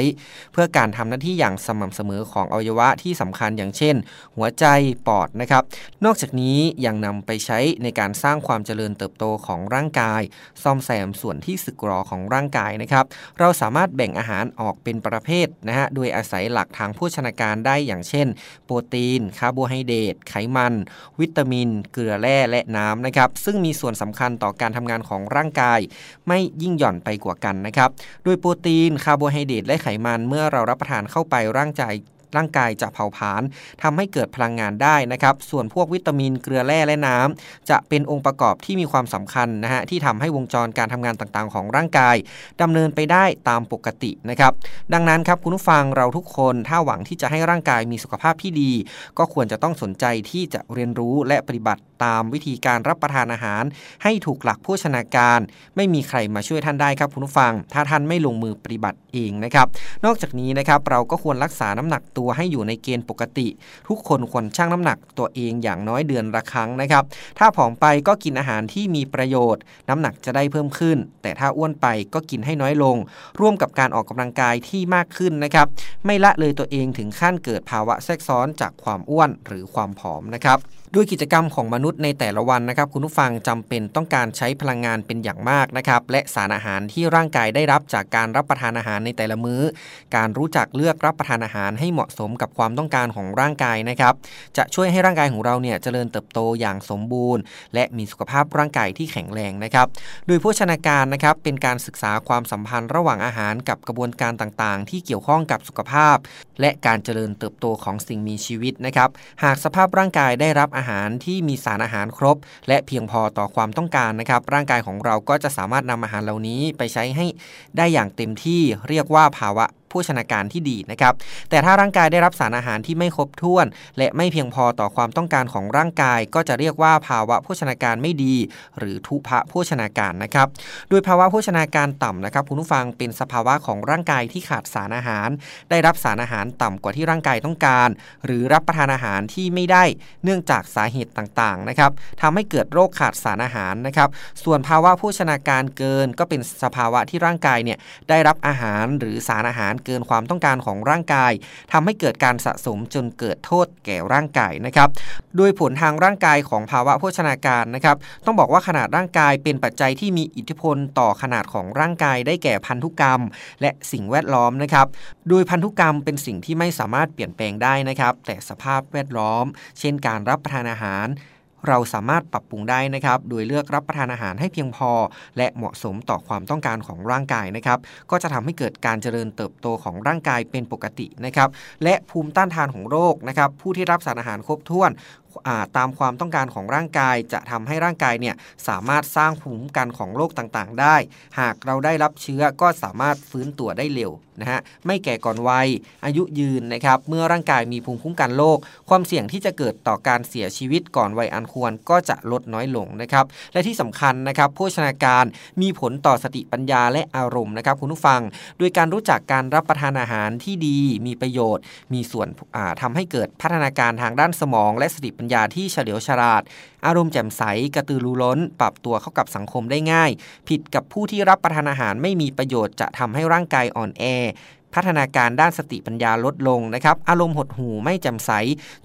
เพื่อการทำหน้าที่อย่างสม่ำเสมอของอวัยวะที่สำคัญอย่างเช่น หัวใจปอดนะครับ นอกจากนี้ยังนำไปใช้ในการสร้างความเจริญเติบโตของร่างกาย ซ่อมแซมส่วนที่สึกหรอของร่างกายนะครับ เราสามารถแบ่งอาหารออกเป็นประเภทนะฮะโดยอาศัยหลักทางโภชนาการได้อย่างเช่น โปรตีน คาร์โบไฮเดรตไขมัน วิตามิน เกลือแร่และน้ำนะครับ ซึ่งมีส่วนสำคัญต่อการทำงานของร่างกาย ไม่ยิ่งหย่อนไปกว่ากันนะครับ โดยโปรตีน คาร์โบไฮเดรตและไขมันเมื่อเรารับประทานเข้าไปร่างกาย ร่างกายจะเผาผลาญทำให้เกิดพลังงานได้นะครับ ส่วนพวกวิตามินเกลือแร่และน้ำจะเป็นองค์ประกอบที่มีความสำคัญนะฮะที่ทำให้วงจรการทำงานต่างๆ ของร่างกายดำเนินไปได้ตามปกตินะครับ ดังนั้นครับคุณผู้ฟังเราทุกคนถ้าหวังที่จะให้ร่างกายมีสุขภาพที่ดี ก็ควรจะต้องสนใจที่จะเรียนรู้และปฏิบัติ ตามวิธีการรับประทานอาหาร ให้ถูกหลักโภชนาการ ไม่มีใครมาช่วยท่านได้ครับคุณผู้ฟัง ถ้าท่านไม่ลงมือปฏิบัติเองนะครับ นอกจากนี้นะครับเราก็ควรรักษาน้ำหนักตัวให้อยู่ในเกณฑ์ปกติ ทุกคนควรชั่งน้ำหนักตัวเองอย่างน้อยเดือนละครั้งนะครับ ถ้าผอมไปก็กินอาหารที่มีประโยชน์ น้ำหนักจะได้เพิ่มขึ้น แต่ถ้าอ้วนไปก็กินให้น้อยลง ร่วมกับการออกกำลังกายที่มากขึ้นนะครับ ไม่ละเลยตัวเองถึงขั้นเกิดภาวะแทรกซ้อนจากความอ้วนหรือความผอมนะครับ ด้วยกิจกรรมของมนุษย์ในแต่ละวันนะครับ คุณผู้ฟังจำเป็นต้องการใช้พลังงานเป็นอย่างมากนะครับ และสารอาหารที่ร่างกายได้รับจากการรับประทานอาหารในแต่ละมื้อ การรู้จักเลือกรับประทานอาหารให้เหมาะสมกับความต้องการของร่างกายนะครับ จะช่วยให้ร่างกายของเราเนี่ยเจริญเติบโตอย่างสมบูรณ์ และมีสุขภาพร่างกายที่แข็งแรงนะครับ โดยโภชนาการนะครับเป็นการศึกษาความสัมพันธ์ระหว่างอาหารกับกระบวนการต่างๆ ที่เกี่ยวข้องกับสุขภาพ และการเจริญเติบโตของสิ่งมีชีวิตนะครับ หากสภาพร่างกายได้รับอาาหารที่มีสารอาหารครบ และเพียงพอต่อความต้องการนะครับ ร่างกายของเราก็จะสามารถนำอาหารเหล่านี้ไปใช้ให้ได้อย่างเต็มที่เรียกว่าภาวะ โภชนาการที่ดีนะครับ แต่ถ้าร่างกายได้รับสารอาหารที่ไม่ครบถ้วน และไม่เพียงพอต่อความต้องการของร่างกาย ก็จะเรียกว่าภาวะโภชนาการไม่ดี หรือทุพะโภชนาการนะครับ โดยภาวะโภชนาการต่ำนะครับคุณผู้ฟังเป็นสภาวะของร่างกายที่ขาดสารอาหาร ได้รับสารอาหารต่ำกว่าที่ร่างกายต้องการ หรือรับประทานอาหารที่ไม่ได้เนื่องจากสาเหตุต่างๆนะครับทำให้เกิดโรคขาดสารอาหารนะครับ ส่วนภาวะโภชนาการเกินก็เป็นสภาวะที่ร่างกายเนี่ยได้รับอาหารหรือสารอาหารเกินความต้องการของร่างกายทำให้เกิดการสะสมจนเกิดโทษแก่ร่างกายนะครับ โดยผลทางร่างกายของภาวะโภชนาการนะครับ ต้องบอกว่าขนาดร่างกายเป็นปัจจัยที่มีอิทธิพลต่อขนาดของร่างกายได้แก่พันธุกรรม และสิ่งแวดล้อมนะครับ โดยพันธุกรรมเป็นสิ่งที่ไม่สามารถเปลี่ยนแปลงได้นะครับ แต่สภาพแวดล้อม เช่นการรับประทานอาหาร เราสามารถปรับปรุงได้นะครับ โดยเลือกรับประทานอาหารให้เพียงพอ และเหมาะสมต่อความต้องการของร่างกายนะครับ ก็จะทำให้เกิดการเจริญเติบโตของร่างกายเป็นปกตินะครับ และภูมิต้านทานของโรคนะครับ ผู้ที่รับสารอาหารครบถ้วน ตามความต้องการของร่างกาย จะทำให้ร่างกายเนี่ยสามารถสร้างภูมิคุ้มกันของโรคต่างๆ ได้ หากเราได้รับเชื้อก็สามารถฟื้นตัวได้เร็วนะฮะไม่แก่ก่อนวัย อายุยืนนะครับเมื่อร่างกายมีภูมิคุ้มกันโรคความเสี่ยงที่จะเกิดต่อการเสียชีวิตก่อนวัยอันควรก็จะลดน้อยลงนะครับและที่สำคัญนะครับโภชนาการมีผลต่อสติปัญญาและอารมณ์นะครับคุณผู้ฟัง โดยการรู้จักการรับประทานอาหารที่ดี มีประโยชน์ มีส่วนทำให้เกิดพัฒนาการทางด้านสมองและสติปัญญาที่เฉลียวฉลาด อารมณ์แจ่มใสกระตือรือร้น ปรับตัวเข้ากับสังคมได้ง่าย ผิดกับผู้ที่รับประทานอาหารไม่มีประโยชน์จะทำให้ร่างกายอ่อนแอพัฒนาการด้านสติปัญญาลดลงนะครับ อารมณ์หดหู่ไม่แจ่มใส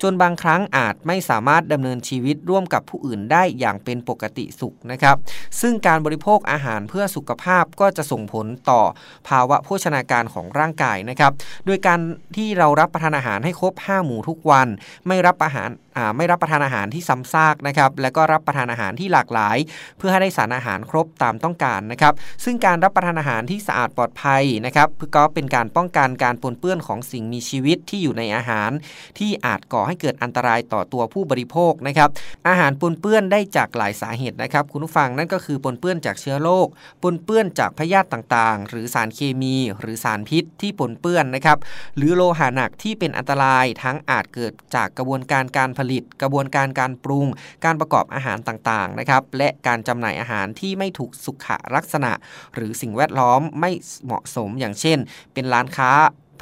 จนบางครั้งอาจไม่สามารถดำเนินชีวิตร่วมกับผู้อื่นได้อย่างเป็นปกติสุขนะครับ ซึ่งการบริโภคอาหารเพื่อสุขภาพก็จะส่งผลต่อภาวะโภชนาการของร่างกายนะครับ โดยการที่เรารับประทานอาหารให้ครบ 5 หมู่ทุกวัน ไม่รับอาหาร ไม่รับประทานอาหารที่ซ้ำซากนะครับและก็รับประทานอาหารที่หลากหลาย เพื่อให้ได้สารอาหารครบตามต้องการนะครับซึ่งการรับประทานอาหารที่สะอาดปลอดภัยนะครับเพื่อเป็นการป้องกันการปนเปื้อนของสิ่งมีชีวิตที่อยู่ในอาหาร ที่อาจก่อให้เกิดอันตรายต่อตัวผู้บริโภคนะครับอาหารปนเปื้อนได้จากหลายสาเหตุนะครับคุณผู้ฟังนั่นก็คือปนเปื้อนจากเชื้อโรคปนเปื้อนจากพยาธิต่างๆ หรือสารเคมีหรือสารพิษที่ปนเปื้อนนะครับหรือโลหะหนักที่เป็นอันตรายทั้งอาจเกิดจากกระบวนการการผลิต กระบวนการการปรุง การประกอบอาหารต่างๆนะครับและการจำหน่ายอาหารที่ไม่ถูกสุขลักษณะ หรือสิ่งแวดล้อมไม่เหมาะสมอย่างเช่น เป็นร้านค้า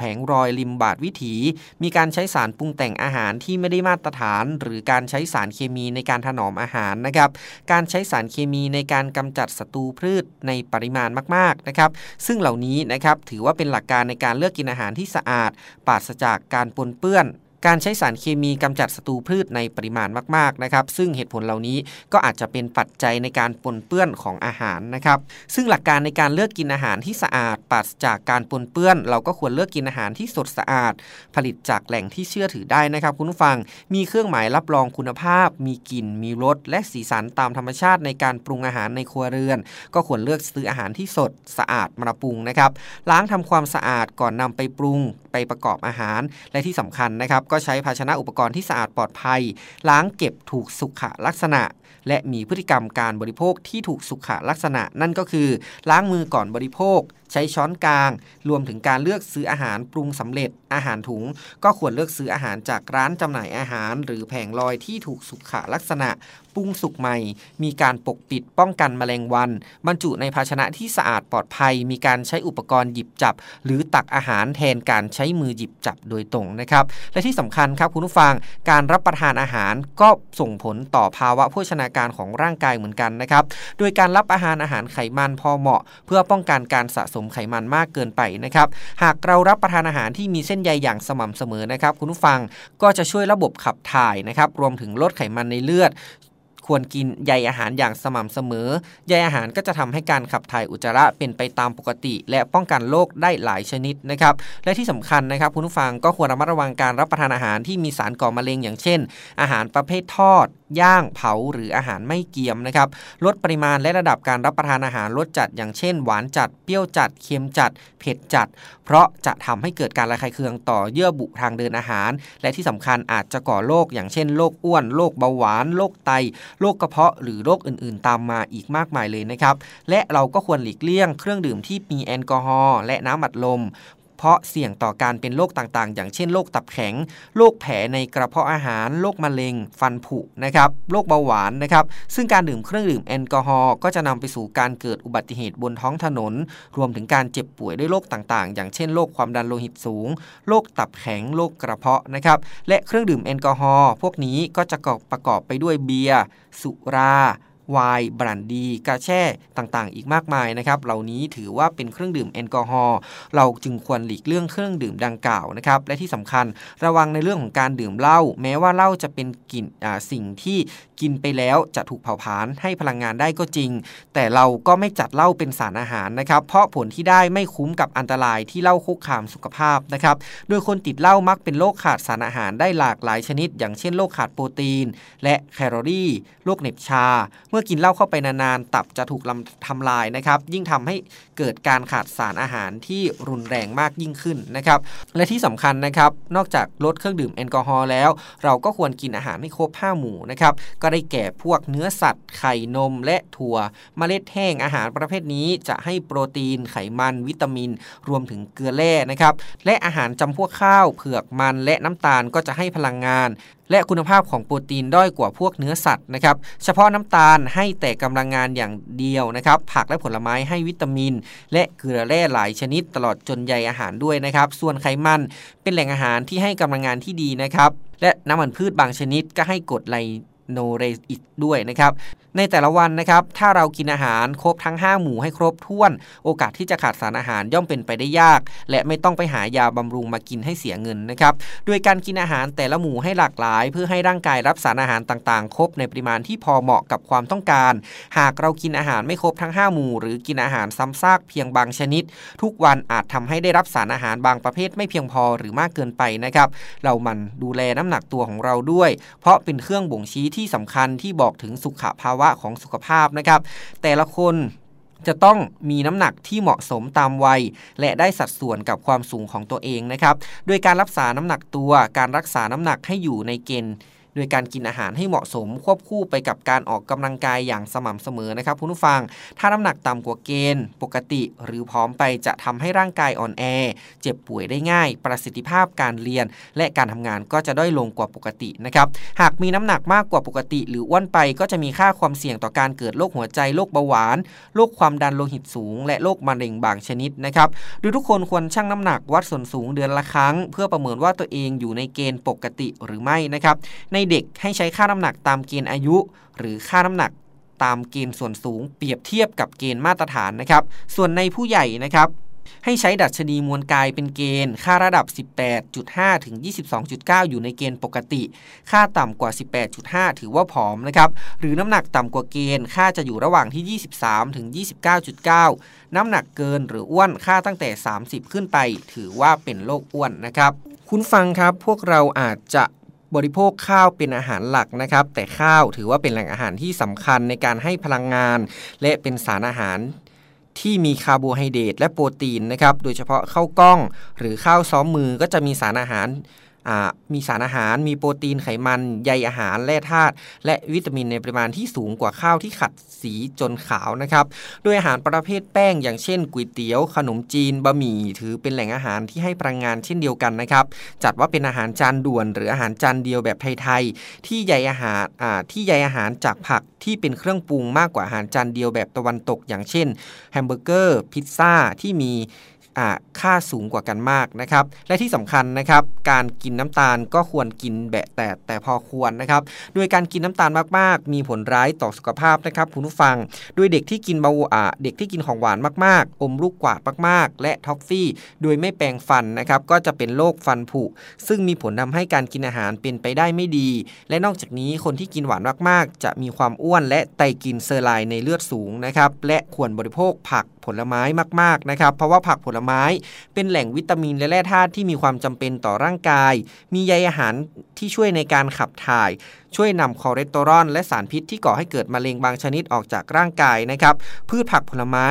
แผงรอยริมบาดวิถี มีการใช้สารปรุงแต่งอาหารที่ไม่ได้มาตรฐาน หรือการใช้สารเคมีในการถนอมอาหารนะครับ การใช้สารเคมีในการกำจัดศัตรูพืชในปริมาณมากๆนะครับ ซึ่งเหล่านี้นะครับถือว่าเป็นหลักการในการเลือกกินอาหารที่สะอาด ปราศจากการปนเปื้อน การใช้สารเคมีกำจัดศัตรูพืชในปริมาณมากๆนะครับ ซึ่งเหตุผลเหล่านี้ก็อาจจะเป็นปัจจัยในการปนเปื้อนของอาหารนะครับ ซึ่งหลักการในการเลือกกินอาหารที่สะอาดปราศจากการปนเปื้อน เราก็ควรเลือกกินอาหารที่สดสะอาด ผลิตจากแหล่งที่เชื่อถือได้นะครับ คุณผู้ฟังมีเครื่องหมายรับรองคุณภาพ มีกลิ่นมีรสและสีสันตามธรรมชาติในการปรุงอาหารในครัวเรือน ก็ควรเลือกซื้ออาหารที่สดสะอาดมาปรุงนะครับ ล้างทำความสะอาดก่อนนำไปปรุงไปประกอบอาหารและที่สำคัญนะครับก็ก็ใช้ภาชนะอุปกรณ์ที่สะอาดปลอดภัย ล้างเก็บถูกสุขลักษณะ และมีพฤติกรรมการบริโภคที่ถูกสุขลักษณะ นั่นก็คือ ล้างมือก่อนบริโภค ใช้ช้อนกลาง รวมถึงการเลือกซื้ออาหารปรุงสำเร็จ อาหารถุง ก็ควรเลือกซื้ออาหารจากร้านจำหน่ายอาหาร หรือแผงลอยที่ถูกสุขลักษณะ ปรุงสุกใหม่ มีการปกปิดป้องกันแมลงวัน บรรจุในภาชนะที่สะอาดปลอดภัย มีการใช้อุปกรณ์หยิบจับ หรือตักอาหารแทนการใช้มือหยิบจับโดยตรงนะครับ และที่สำคัญครับคุณผู้ฟังการรับประทานอาหารก็ส่งผลต่อภาวะโภชนาการของร่างกายเหมือนกันนะครับ โดยการรับอาหารอาหารไขมันพอเหมาะ เพื่อป้องกันการสะสมไขมันมากเกินไปนะครับ หากเรารับประทานอาหารที่มีเส้นใยอย่างสม่ำเสมอนะครับ คุณผู้ฟังก็จะช่วยระบบขับถ่ายนะครับ รวมถึงลดไขมันในเลือด ควรกินใยอาหารอย่างสม่ำเสมอ ใยอาหารก็จะทำให้การขับถ่ายอุจจาระเป็นไปตามปกติ และป้องกันโรคได้หลายชนิดนะครับ และที่สำคัญนะครับคุณผู้ฟังก็ควรระมัดระวังการรับประทานอาหารที่มีสารก่อมะเร็งอย่างเช่น อาหารประเภททอดย่างเผาหรืออาหารไม่เกียมนะครับลดปริมาณและระดับการรับประทานอาหารลดจัด อย่างเช่น หวานจัดเปรี้ยวจัดเค็มจัด เผ็ดจัด เพราะจะทำให้เกิดการระคายเคืองต่อเยื่อบุทางเดินอาหาร และที่สำคัญอาจจะก่อโรคอย่างเช่นโรคอ้วนโรคเบาหวานโรคไตโรคกระเพาะหรือโรคอื่นๆ ตามมาอีกมากมายเลยนะครับและเราก็ควรหลีกเลี่ยงเครื่องดื่มที่มีแอลกอฮอล์และน้ำอัดลม เพราะเสี่ยงต่อการเป็นโรคต่างๆ อย่างเช่นโรคตับแข็ง โรคแผลในกระเพาะอาหาร โรคมะเร็ง ฟันผุนะครับ โรคเบาหวานนะครับ ซึ่งการดื่มเครื่องดื่มแอลกอฮอล์ก็จะนำไปสู่การเกิดอุบัติเหตุบนท้องถนน รวมถึงการเจ็บป่วยด้วยโรคต่างๆ อย่างเช่นโรคความดันโลหิตสูง โรคตับแข็ง โรคกระเพาะนะครับ และเครื่องดื่มแอลกอฮอล์พวกนี้ก็จะประกอบไปด้วยเบียร์ สุรา ไวน์บรันดีกาแช่ต่างๆ อีกมากมายนะครับ เหล่านี้ถือว่าเป็นเครื่องดื่มแอลกอฮอล์เราจึงควรหลีกเลี่ยงเครื่องดื่มดังกล่าวนะครับ และที่สำคัญระวังในเรื่องของการดื่มเหล้าแม้ว่าเหล้าจะเป็นกลิ่นสิ่งที่กินไปแล้วจะถูกเผาผลาญให้พลังงานได้ก็จริง แต่เราก็ไม่จัดเหล้าเป็นสารอาหารนะครับ เพราะผลที่ได้ไม่คุ้มกับอันตรายที่เหล้าคุกคามสุขภาพนะครับโดยคนติดเหล้ามักเป็นโรคขาดสารอาหารได้หลากหลายชนิด อย่างเช่นโรคขาดโปรตีน และแคลอรี่โรคเหน็บชาเมื่อกินเหล้าเข้าไปนานๆ ตับจะถูกทำลายนะครับ ยิ่งทำให้เกิดการขาดสารอาหารที่รุนแรงมากยิ่งขึ้นนะครับ และที่สำคัญนะครับ นอกจากลดเครื่องดื่มแอลกอฮอล์แล้ว เราก็ควรกินอาหารให้ครบห้าหมู่นะครับ ก็ได้แก่พวกเนื้อสัตว์ ไข่นมและถั่วเมล็ดแห้งอาหารประเภทนี้จะให้โปรตีน ไขมัน วิตามิน รวมถึงเกลือแร่นะครับ และอาหารจำพวกข้าว เผือกมันและน้ำตาลก็จะให้พลังงานและคุณภาพของโปรตีนด้อยกว่าพวกเนื้อสัตว์นะครับ เฉพาะน้ำตาลให้แต่กำลังงานอย่างเดียวนะครับ ผักและผลไม้ให้วิตามิน และเกลือแร่หลายชนิดตลอดจนใยอาหารด้วยนะครับ ส่วนไขมันเป็นแหล่งอาหารที่ให้กำลังงานที่ดีนะครับ และน้ำมันพืชบางชนิดก็ให้กรดไล โนเรอิตด้วยนะครับ ในแต่ละวันนะครับ ถ้าเรากินอาหารครบทั้ง 5 หมู่ให้ครบถ้วน โอกาสที่จะขาดสารอาหารย่อมเป็นไปได้ยาก และไม่ต้องไปหายาบำรุงมากินให้เสียเงินนะครับ โดยการกินอาหารแต่ละหมู่ให้หลากหลาย เพื่อให้ร่างกายรับสารอาหารต่างๆ ครบในปริมาณที่พอเหมาะกับความต้องการ หากเรากินอาหารไม่ครบทั้ง 5 หมู่ หรือกินอาหารซ้ำซากเพียงบางชนิด ทุกวันอาจทำให้ได้รับสารอาหารบางประเภทไม่เพียงพอหรือมากเกินไปนะครับ เรามันดูแลน้ำหนักตัวของเราด้วย เพราะเป็นเครื่องบ่งชี้ที่สำคัญที่บอกถึงสุขภาวะของสุขภาพนะครับ แต่ละคนจะต้องมีน้ำหนักที่เหมาะสมตามวัย และได้สัดส่วนกับความสูงของตัวเองนะครับ โดยการรักษาน้ำหนักตัว การรักษาน้ำหนักให้อยู่ในเกณฑ์ โดยการกินอาหารให้เหมาะสม ควบคู่ไปกับการออกกำลังกายอย่างสม่ำเสมอนะครับคุณผู้ฟัง ถ้าน้ำหนักต่ำกว่าเกณฑ์ ปกติ หรือพร้อมไปจะทำให้ร่างกายอ่อนแอ เจ็บป่วยได้ง่าย ประสิทธิภาพการเรียน และการทำงานก็จะด้อยลงกว่าปกตินะครับหากมีน้ำหนักมากกว่าปกติ หรืออ้วนไปก็จะมีค่าความเสี่ยงต่อการเกิดโรคหัวใจโรคเบาหวานโรคความดันโลหิตสูง และโรคมะเร็งบางชนิดนะครับโดยทุกคนควรชั่งน้ำหนักวัดส่วนสูงเดือนละครั้ง เพื่อประเมินว่าตัวเองอยู่ในเกณฑ์ปกติหรือไม่นะครับในเด็กให้ใช้ค่าน้ำหนักตามเกณฑ์อายุ หรือค่าน้ำหนักตามเกณฑ์ส่วนสูง เปรียบเทียบกับเกณฑ์มาตรฐานนะครับ ส่วนในผู้ใหญ่นะครับให้ใช้ดัชนีมวลกายเป็นเกณฑ์ ค่าระดับ 18.5 ถึง 22.9 อยู่ในเกณฑ์ปกติ ค่าต่ำกว่า 18.5 ถือว่าผอมนะครับ หรือน้ำหนักต่ำกว่าเกณฑ์ ค่าจะอยู่ระหว่างที่ 23 ถึง 29.9 น้ำหนักเกินหรืออ้วน ค่าตั้งแต่ 30 ขึ้นไป ถือว่าเป็นโรคอ้วนนะครับ คุณฟังครับ พวกเราอาจจะ บริโภคข้าวเป็นอาหารหลักนะครับ แต่ข้าวถือว่าเป็นแหล่งอาหารที่สำคัญในการให้พลังงาน และเป็นสารอาหารที่มีคาร์โบไฮเดรตและโปรตีนนะครับ โดยเฉพาะข้าวกล้อง หรือข้าวซ้อมมือก็จะมีสารอาหาร มีสารอาหาร มีโปรตีนไขมัน ใยอาหารแร่ธาตุและวิตามินในปริมาณที่สูงกว่าข้าวที่ขัดสีจนขาวนะครับโดยอาหารประเภทแป้ง อย่างเช่นก๋วยเตี๋ยว ขนมจีนบะหมี่ถือเป็นแหล่งอาหารที่ให้พลังงานเช่นเดียวกันนะครับจัดว่าเป็นอาหารจานด่วน หรืออาหารจานเดียวแบบไทยๆที่ใยอาหารที่ใยอาหารจากผักที่เป็นเครื่องปรุงมากกว่าอาหารจานเดียวแบบตะวันตก อย่างเช่นแฮมเบอร์เกอร์พิซซ่าที่มี ค่าสูงกว่ากันมากนะครับ และที่สำคัญนะครับ การกินน้ำตาลก็ควรกินแบะแต่แต่พอควรนะครับ โดยการกินน้ำตาลมากๆ มีผลร้ายต่อสุขภาพนะครับคุณผู้ฟัง โดยเด็กที่กินเบาอ่าเด็กที่กินของหวานมากๆ อมลูกกวาดมากๆ และท็อฟฟี่ โดยไม่แปรงฟันนะครับ ก็จะเป็นโรคฟันผุ ซึ่งมีผลทาให้การกินอาหารเป็นไปได้ไม่ดี และนอกจากนี้คนที่กินหวานมากๆ จะมีความอ้วนและไตรกลีเซอไรด์ในเลือดสูงนะครับ และควรบริโภคผัก ผลไม้มากๆนะครับ เพราะว่าผักผลไม้เป็นแหล่งวิตามินและแร่ธาตุที่มีความจำเป็นต่อร่างกาย มีใยอาหารที่ช่วยในการขับถ่าย ช่วยนำคอเลสเตอรอลและสารพิษที่ก่อให้เกิดมะเร็งบางชนิดออกจากร่างกายนะครับ พืชผักผลไม้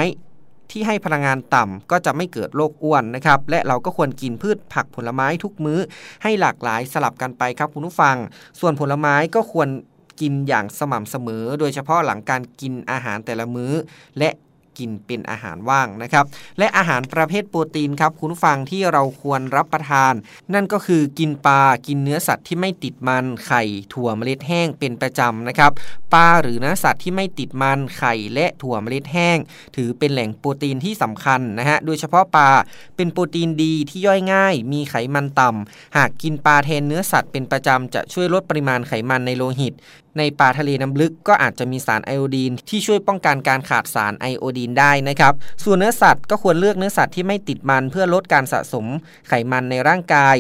ที่ให้พลังงานต่ำก็จะไม่เกิดโรคอ้วนนะครับ และเราก็ควรกินพืชผักผลไม้ทุกมื้อ ให้หลากหลายสลับกันไปครับคุณผู้ฟัง ส่วนผลไม้ก็ควรกินอย่างสม่ำเสมอ โดยเฉพาะหลังการกินอาหารแต่ละมื้อ และ กินเป็นอาหารว่างนะครับ และอาหารประเภทโปรตีนครับคุณฟังที่เราควรรับประทาน นั่นก็คือกินปลากินเนื้อสัตว์ที่ไม่ติดมันไข่ถั่วเมล็ดแห้งเป็นประจำนะครับปลาหรือเนื้อสัตว์ที่ไม่ติดมันไข่และถั่วเมล็ดแห้ง ถือเป็นแหล่งโปรตีนที่สำคัญนะฮะโดยเฉพาะปลาเป็นโปรตีนดีที่ย่อยง่าย มีไขมันต่ำหากกินปลาแทนเนื้อสัตว์เป็นประจำจะช่วยลดปริมาณไขมันในโลหิต ในปลาทะเลน้ำลึกก็อาจจะมีสารไอโอดีน ที่ช่วยป้องกันการขาดสารไอโอดีนได้นะครับ ส่วนเนื้อสัตว์ก็ควรเลือกเนื้อสัตว์ที่ไม่ติดมันเพื่อลดการสะสมไขมันในร่างกาย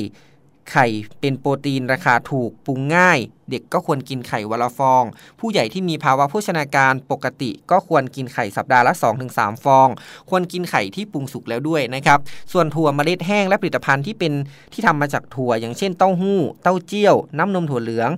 ไข่เป็นโปรตีนราคาถูกปรุงง่าย เด็กก็ควรกินไข่วันละฟอง ผู้ใหญ่ที่มีภาวะโภชนาการปกติ ก็ควรกินไข่สัปดาห์ละ 2-3 ฟอง ควรกินไข่ที่ปรุงสุกแล้วด้วยนะครับ ส่วนถั่วเมล็ดแห้งและผลิตภัณฑ์ที่เป็นที่ทำมาจากถั่ว อย่างเช่นเต้าหู้ เต้าเจี้ยว น้ำนมถั่วเหลือง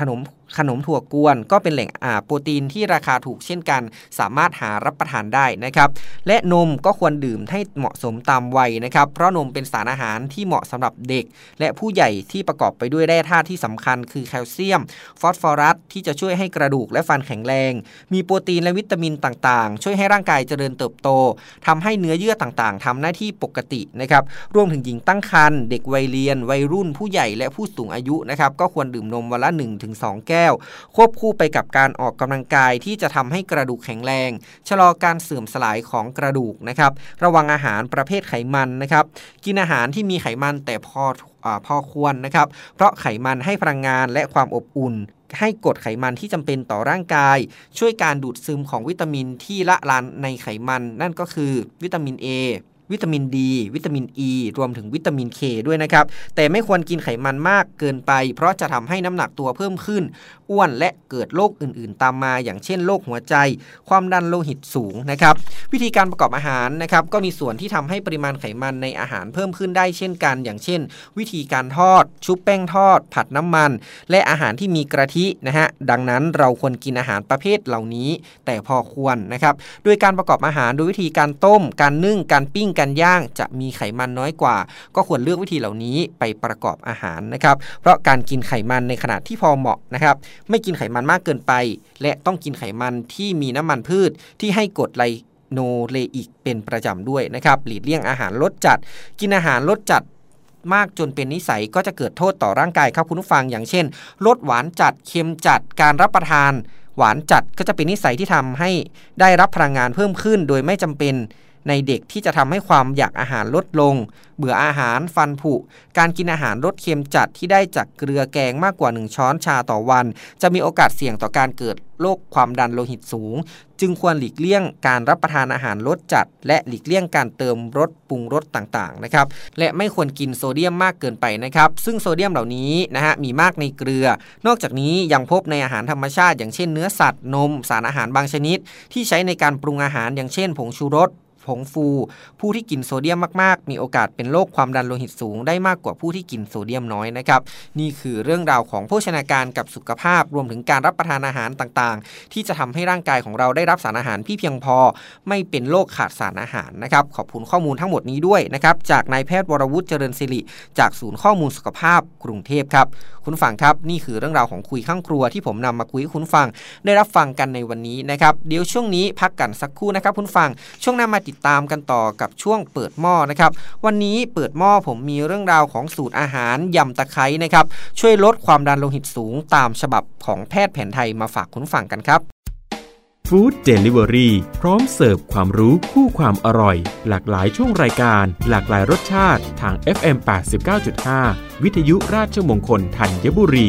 ขนมขนมถั่วกวนก็เป็นแหล่งโปรตีนที่ราคาถูกเช่นกัน สามารถหารับประทานได้นะครับ และนมก็ควรดื่มให้เหมาะสมตามวัยนะครับ เพราะนมเป็นสารอาหารที่เหมาะสำหรับเด็ก และผู้ใหญ่ที่ประกอบไปด้วยแร่ธาตุที่สำคัญ คือแคลเซียม ฟอสฟอรัส ที่จะช่วยให้กระดูกและฟันแข็งแรง มีโปรตีนและวิตามินต่างๆ ช่วยให้ร่างกายเจริญเติบโตทำให้เนื้อเยื่อต่างๆทำหน้าที่ปกตินะครับรวมถึงหญิงตั้งครรภ์เด็กวัยเรียน วัยรุ่นผู้ใหญ่และผู้สูงอายุนะครับก็ควรดื่มนมวันละ 1-2 แก้วควบคู่ไปกับการออกกำลังกายที่จะทำให้กระดูกแข็งแรง ชะลอการเสื่อมสลายของกระดูกนะครับ ระวังอาหารประเภทไขมันนะครับ กินอาหารที่มีไขมันแต่พอพอควรนะครับ เพราะไขมันให้พลังงานและความอบอุ่นให้กรดไขมันที่จำเป็นต่อร่างกาย ช่วยการดูดซึมของวิตามินที่ละลานในไขมัน นั่นก็คือวิตามิน A วิตามินดี วิตามินอ e, ีรวมถึงวิตามินเคด้วยนะครับ แต่ไม่ควรกินไขมันมากเกินไป เพราะจะทำให้น้ำหนักตัวเพิ่มขึ้น อ้วนและเกิดโรคอื่น ๆ ตามมา อย่างเช่นโรคหัวใจ ความดันโลหิตสูงนะครับวิธีการประกอบอาหารนะครับก็มีส่วนที่ทำให้ปริมาณไขมันในอาหารเพิ่มขึ้นได้เช่นกัน อย่างเช่น วิธีการทอด ชุบแป้งทอด ผัดน้ำมัน และอาหารที่มีกระทินะฮะดังนั้นเราควรกินอาหารประเภทเหล่านี้ แต่พอควรนะครับโดยการประกอบอาหารโดยวิธีการต้ม การนึ่งการปิ้งการย่างจะมีไขมันน้อยกว่า ก็ควรเลือกวิธีเหล่านี้ไปประกอบอาหารนะครับ เพราะการกินไขมันในขนาดที่พอเหมาะนะครับ ไม่กินไขมันมากเกินไป และต้องกินไขมันที่มีน้ำมันพืชที่ให้กรดไลโนเลอิกเป็นประจำด้วยนะครับ หลีกเลี่ยงอาหารรสจัด กินอาหารรสจัดมากจนเป็นนิสัยก็จะเกิดโทษต่อร่างกายครับคุณผู้ฟังอย่างเช่นรสหวานจัดเค็มจัดการรับประทาน หวานจัดก็จะเป็นนิสัยที่ทำให้ได้รับพลังงานเพิ่มขึ้น โดยไม่จำเป็น ในเด็กที่จะทำให้ความอยากอาหารลดลง เบื่ออาหารฟันผุ การกินอาหารรสเค็มจัดที่ได้จากเกลือแกงมากกว่า 1 ช้อนชาต่อวัน จะมีโอกาสเสี่ยงต่อการเกิดโรคความดันโลหิตสูง จึงควรหลีกเลี่ยงการรับประทานอาหารรสจัด และหลีกเลี่ยงการเติมรสปรุงรสต่างๆนะครับและไม่ควรกินโซเดียมมากเกินไปนะครับซึ่งโซเดียมเหล่านี้นะฮะมีมากในเกลือ นอกจากนี้ยังพบในอาหารธรรมชาติ อย่างเช่นเนื้อสัตว์นม สารอาหารบางชนิด ที่ใช้ในการปรุงอาหารอย่างเช่น ผงชูรส ผงฟู ผู้ที่กินโซเดียมมากๆ มีโอกาสเป็นโรคความดันโลหิตสูงได้มากกว่าผู้ที่กินโซเดียมน้อยนะครับ นี่คือเรื่องราวของโภชนาการกับสุขภาพ รวมถึงการรับประทานอาหารต่างๆ ที่จะทำให้ร่างกายของเราได้รับสารอาหารที่เพียงพอ ไม่เป็นโรคขาดสารอาหารนะครับ ขอบคุณข้อมูลทั้งหมดนี้ด้วยนะครับจากนายแพทย์วรวุฒิเจริญศิริ จากศูนย์ข้อมูลสุขภาพกรุงเทพครับ คุณฟังครับ นี่คือเรื่องราวของคุยข้างครัวที่ผมนำมาคุยให้คุณฟัง ได้รับฟังกันในวันนี้นะครับ เดี๋ยวช่วงนี้พักกันสักครู่นะครับ คุณฟัง ช่วงหน้ามาติดตามกันต่อกับช่วงเปิดหม้อนะครับ วันนี้เปิดหม้อผมมีเรื่องราวของสูตรอาหารยำตะไคร้นะครับ ช่วยลดความดันโลหิตสูงตามฉบับของแพทย์แผนไทยมาฝากคุณฟังกันครับฟู้ดเดลิเวอรี่พร้อมเสิร์ฟความรู้คู่ความอร่อย หลากหลายช่วงรายการ หลากหลายรสชาติทาง FM 89.5 วิทยุราชมงคลธัญบุรี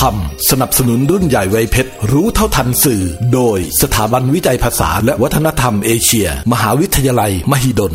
ทำสนับสนุนรุ่นใหญ่ไวยเพชร รู้เท่าทันสื่อ โดยสถาบันวิจัยภาษาและวัฒนธรรมเอเชีย มหาวิทยาลัย มหิดล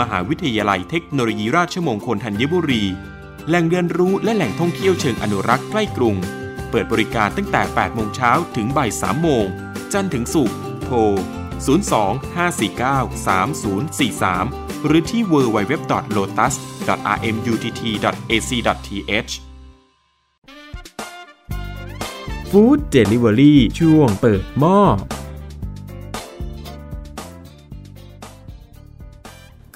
มหาวิทยาลัยเทคโนโลยีราชมงคลธัญบุรี แหล่งเรียนรู้และแหล่งท่องเที่ยวเชิงอนุรักษ์ใกล้กรุง เปิดบริการตั้งแต่ 8 โมงเช้าถึงบ่าย3โมง จันทร์ถึงศุกร์ โทร 02-549-3043 หรือที่ www.lotus.rmutt.ac.th ฟู้ดเดลิเวอรี่ช่วงเปิดหม้อ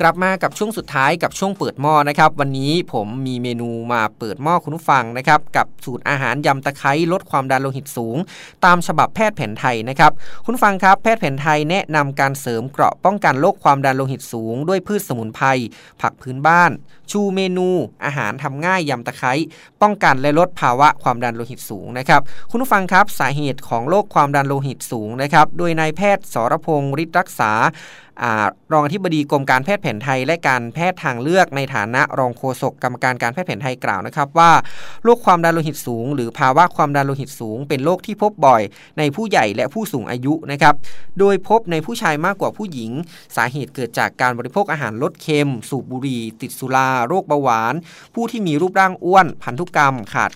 กลับมากับช่วงสุดท้ายกับช่วงเปิดหม้อนะครับ วันนี้ผมมีเมนูมาเปิดหม้อคุณผู้ฟังนะครับ กับสูตรอาหารยำตะไคร้ลดความดันโลหิตสูง ตามฉบับแพทย์แผนไทยนะครับ คุณฟังครับแพทย์แผนไทยแนะนำการเสริมเกราะป้องกันโรคความดันโลหิตสูง ด้วยพืชสมุนไพรผักพื้นบ้าน ชูเมนูอาหารทำง่ายยำตะไคร้ป้องกันและลดภาวะความดันโลหิตสูงนะครับคุณผู้ฟังครับสาเหตุของโรคความดันโลหิตสูงนะครับโดยนายแพทย์สรพงศ์ฤทธิ์รักษา รองอธิบดีกรมการแพทย์แผนไทย และการแพทย์ทางเลือกในฐานะรองโฆษกกรรมการการแพทย์แผนไทยกล่าวนะครับว่าโรคความดันโลหิตสูง หรือภาวะความดันโลหิตสูง เป็นโรคที่พบบ่อย ในผู้ใหญ่และผู้สูงอายุนะครับโดยพบในผู้ชายมากกว่าผู้หญิง สาเหตุเกิดจากการบริโภคอาหารลดเค็ม สูบบุหรี่ ติดสุรา โรคเบาหวาน ผู้ที่มีรูปร่างอ้วน พันธุกรรม ขาด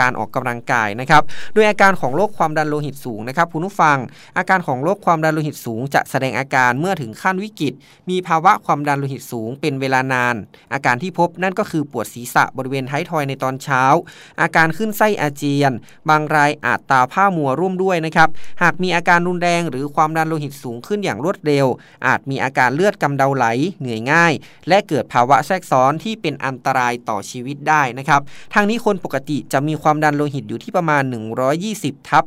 การออกกำลังกายนะครับโดยอาการของโรคความดันโลหิตสูงนะครับคุณผู้ฟัง อาการของโรคความดันโลหิตสูง จะแสดงอาการเมื่อถึงขั้นวิกฤต มีภาวะความดันโลหิตสูงเป็นเวลานาน อาการที่พบนั่นก็คือปวดศีรษะบริเวณท้ายทอยในตอนเช้า อาการขึ้นไส้อาเจียน บางรายอาจตาผ้ามัวร่วมด้วยนะครับ หากมีอาการรุนแรงหรือความดันโลหิตสูงขึ้นอย่างรวดเร็ว อาจมีอาการเลือดกำเดาไหล เหนื่อยง่าย และเกิดภาวะแทรกซ้อนที่เป็นอันตรายต่อชีวิตได้นะครับ ทางนี้คนปกติจะมีความดันโลหิตอยู่ที่ประมาณ 120 ทับ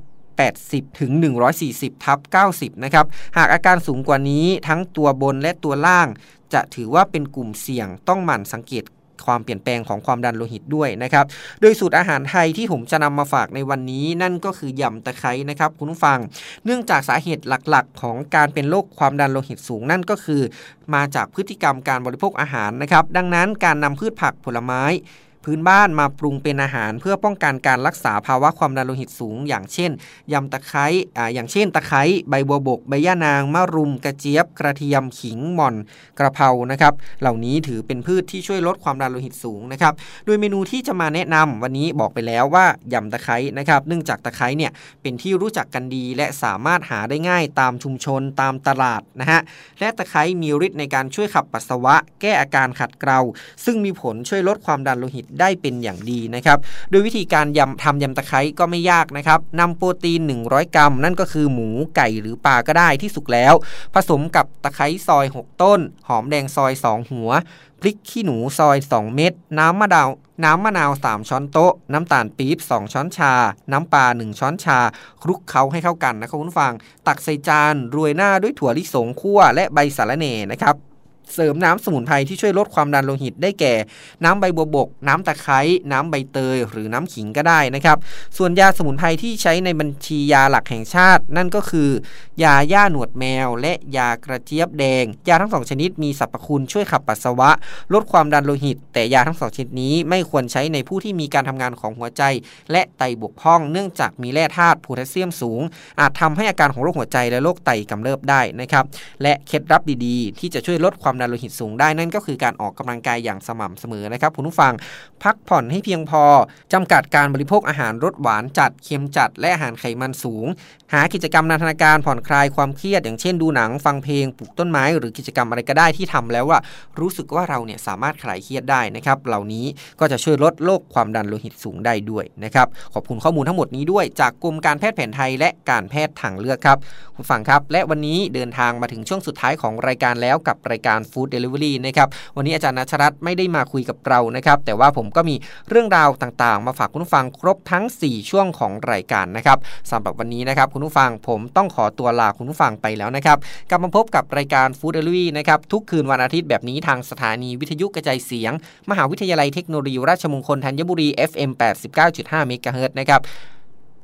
80 ถึง 140 ทับ 90 นะครับ หากอาการสูงกว่านี้ทั้งตัวบนและตัวล่าง จะถือว่าเป็นกลุ่มเสี่ยงต้องหมั่นสังเกตความเปลี่ยนแปลงของความดันโลหิตด้วยนะครับ โดยสูตรอาหารไทยที่ผมจะนำมาฝากในวันนี้นั่นก็คือยำตะไคร้นะครับคุณผู้ฟัง เนื่องจากสาเหตุหลักๆ ของการเป็นโรคความดันโลหิตสูงนั่นก็คือ มาจากพฤติกรรมการบริโภคอาหารนะครับ ดังนั้นการนำพืชผักผลไม้ พื้นบ้านมาปรุงเป็นอาหาร เพื่อป้องกันการรักษาภาวะความดันโลหิตสูง อย่างเช่นยำตะไคร้อ่าอย่างเช่น ตะไคร้ใบบัวบก ใบย่านางมะรุม กระเจี๊ยบ กระเทียมขิงหม่อนกระเพรานะครับ เหล่านี้ถือเป็นพืชที่ช่วยลดความดันโลหิตสูงนะครับโดยเมนูที่จะมาแนะนำวันนี้บอกไปแล้วว่ายำตะไคร้นะครับ เนื่องจากตะไคร้เนี่ยเป็นที่รู้จักกันดี และสามารถหาได้ง่ายตามชุมชนตามตลาดนะฮะและตะไคร้มีฤทธิ์ในการช่วยขับปัสสาวะ แก้อาการขัดเกลาซึ่งมีผลช่วยลดความดันโลหิตได้เป็นอย่างดีนะครับ โดยวิธีการยำทำยำตะไคร้ก็ไม่ยากนะครับนำโปรตีน 100 กรัม นั่นก็คือหมูไก่หรือปลาก็ได้ที่สุกแล้ว ผสมกับตะไคร้ซอย 6 ต้น หอมแดงซอย 2 หัวพริกขี้หนูซอย 2 เม็ดน้ำมะนาวน้ำมะนาว 3 ช้อนโต๊ะ น้ำตาลปี๊บ 2 ช้อนชา น้ำปลา 1 ช้อนชา คลุกเคล้าให้เข้ากันนะครับคุณฟัง ตักใส่จานรวยหน้าด้วยถั่วลิสงคั่วและใบสาระเน่นะครับ เสริมน้ำสมุนไพรที่ช่วยลดความดันโลหิตได้แก่ น้ำใบบัวบก น้ำตะไคร้น้ำใบเตย หรือน้ำขิงก็ได้นะครับ ส่วนยาสมุนไพรที่ใช้ในบัญชียาหลักแห่งชาติ นั่นก็คือ ยาย่าหนวดแมว และยากระเจี๊ยบแดง ยาทั้งสองชนิดมีสรรพคุณช่วยขับปัสสาวะ ลดความดันโลหิต แต่ยาทั้งสองชนิดนี้ไม่ควรใช้ในผู้ที่มีการทำงานของหัวใจ และไตบกพร่อง เนื่องจากมีแร่ธาตุโพแทสเซียมสูง อาจทำให้อาการของโรคหัวใจและโรคไตกำเริบได้นะครับและเคล็ดลับดีๆ ที่จะช่วยลดความความดันโลหิตสูงได้นั่นก็คือการออกกำลังกายอย่างสม่ำเสมอนะครับคุณผู้ฟัง พักผ่อนให้เพียงพอจำกัดการบริโภคอาหารรสหวานจัดเค็มจัด และอาหารไขมันสูง หากิจกรรมนันทนาการผ่อนคลายความเครียด อย่างเช่นดูหนังฟังเพลงปลูกต้นไม้ หรือกิจกรรมอะไรก็ได้ที่ทำแล้วว่ารู้สึกว่าเราเนี่ยสามารถคลายเครียดได้นะครับเหล่านี้ก็จะช่วยลดโรคความดันโลหิตสูงได้ด้วยนะครับขอบคุณข้อมูลทั้งหมดนี้ด้วยจากกรมการแพทย์แผนไทยและการแพทย์ทางเลือกครับคุณฟังครับ และวันนี้เดินทางมาถึงช่วงสุดท้ายของรายการแล้วกับรายการ Food Delivery นะครับวันนี้อาจารย์นัชรัตน์ไม่ได้มาคุยกับเรานะครับแต่ว่าผมก็มีเรื่องราวต่างๆ มาฝากคุณผู้ฟังครบทั้ง 4 ช่วงของรายการนะครับสำหรับวันนี้นะครับคุณผู้ฟังผมต้องขอตัวลาคุณผู้ฟังไปแล้วนะครับกลับมาพบกับรายการ Food Delivery นะครับทุกคืนวันอาทิตย์แบบนี้ทางสถานีวิทยุกระจายเสียง มหาวิทยาลัยเทคโนโลยีราชมงคลธัญบุรี FM 89.5เมกะเฮิรตนะครับ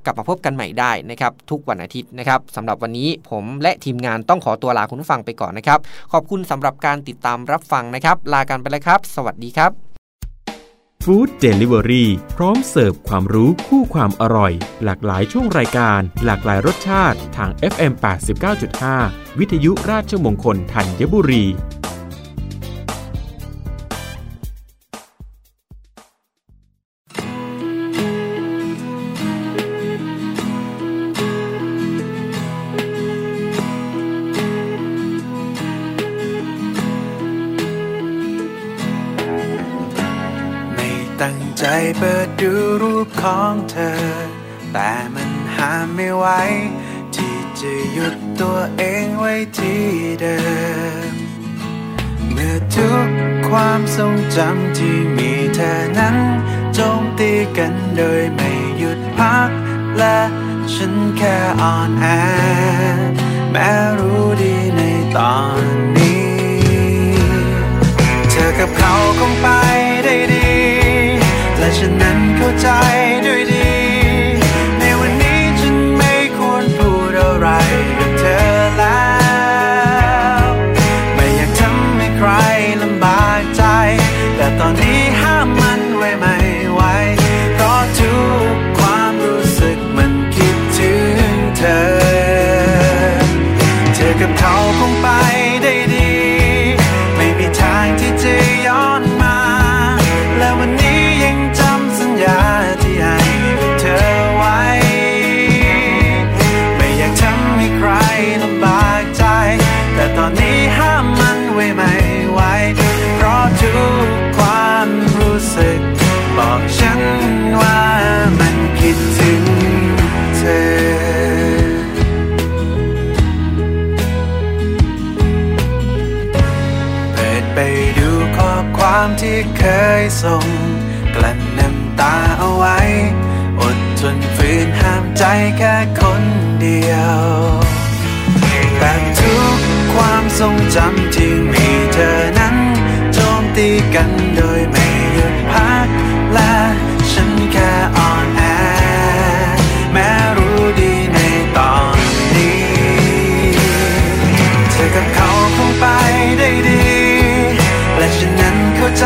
กลับมาพบกันใหม่ได้นะครับทุกวันอาทิตย์นะครับสำหรับวันนี้ผมและทีมงานต้องขอตัวลาคุณผู้ฟังไปก่อนนะครับ ขอบคุณสำหรับการติดตามรับฟังนะครับ ลากันไปเลยครับ สวัสดีครับฟู้ดเดลิเวอรี่พร้อมเสิร์ฟความรู้คู่ความอร่อย หลากหลายช่วงรายการ หลากหลายรสชาติทาง FM 89.5 วิทยุราชมงคลธัญบุรี ใจเปิดดูรูปของเธอ แต่มันห้ามไม่ไหวที่จะหยุดตัวเองไว้ที่เดิม เมื่อทุกความทรงจำที่มีเธอนั้นโจมตีกันโดยไม่หยุดพัก และฉันแค่อ่อนแอแม้รู้ดีในตอนนี้ เธอกับเขาคงไป เคยส่ง กลั้นน้ำตาเอาไว้ อดทนฝืนห้ามใจแค่คนเดียวแต่ทุกความทรงจำที่มีเธอนั้น โจมตีกันโดยไม่หยุดพัก และฉันแค่อ่อนแอ แม้รู้ดีในตอนนี้ เธอกับเขาคงไปได้ดี และฉันนั้นเข้าใจ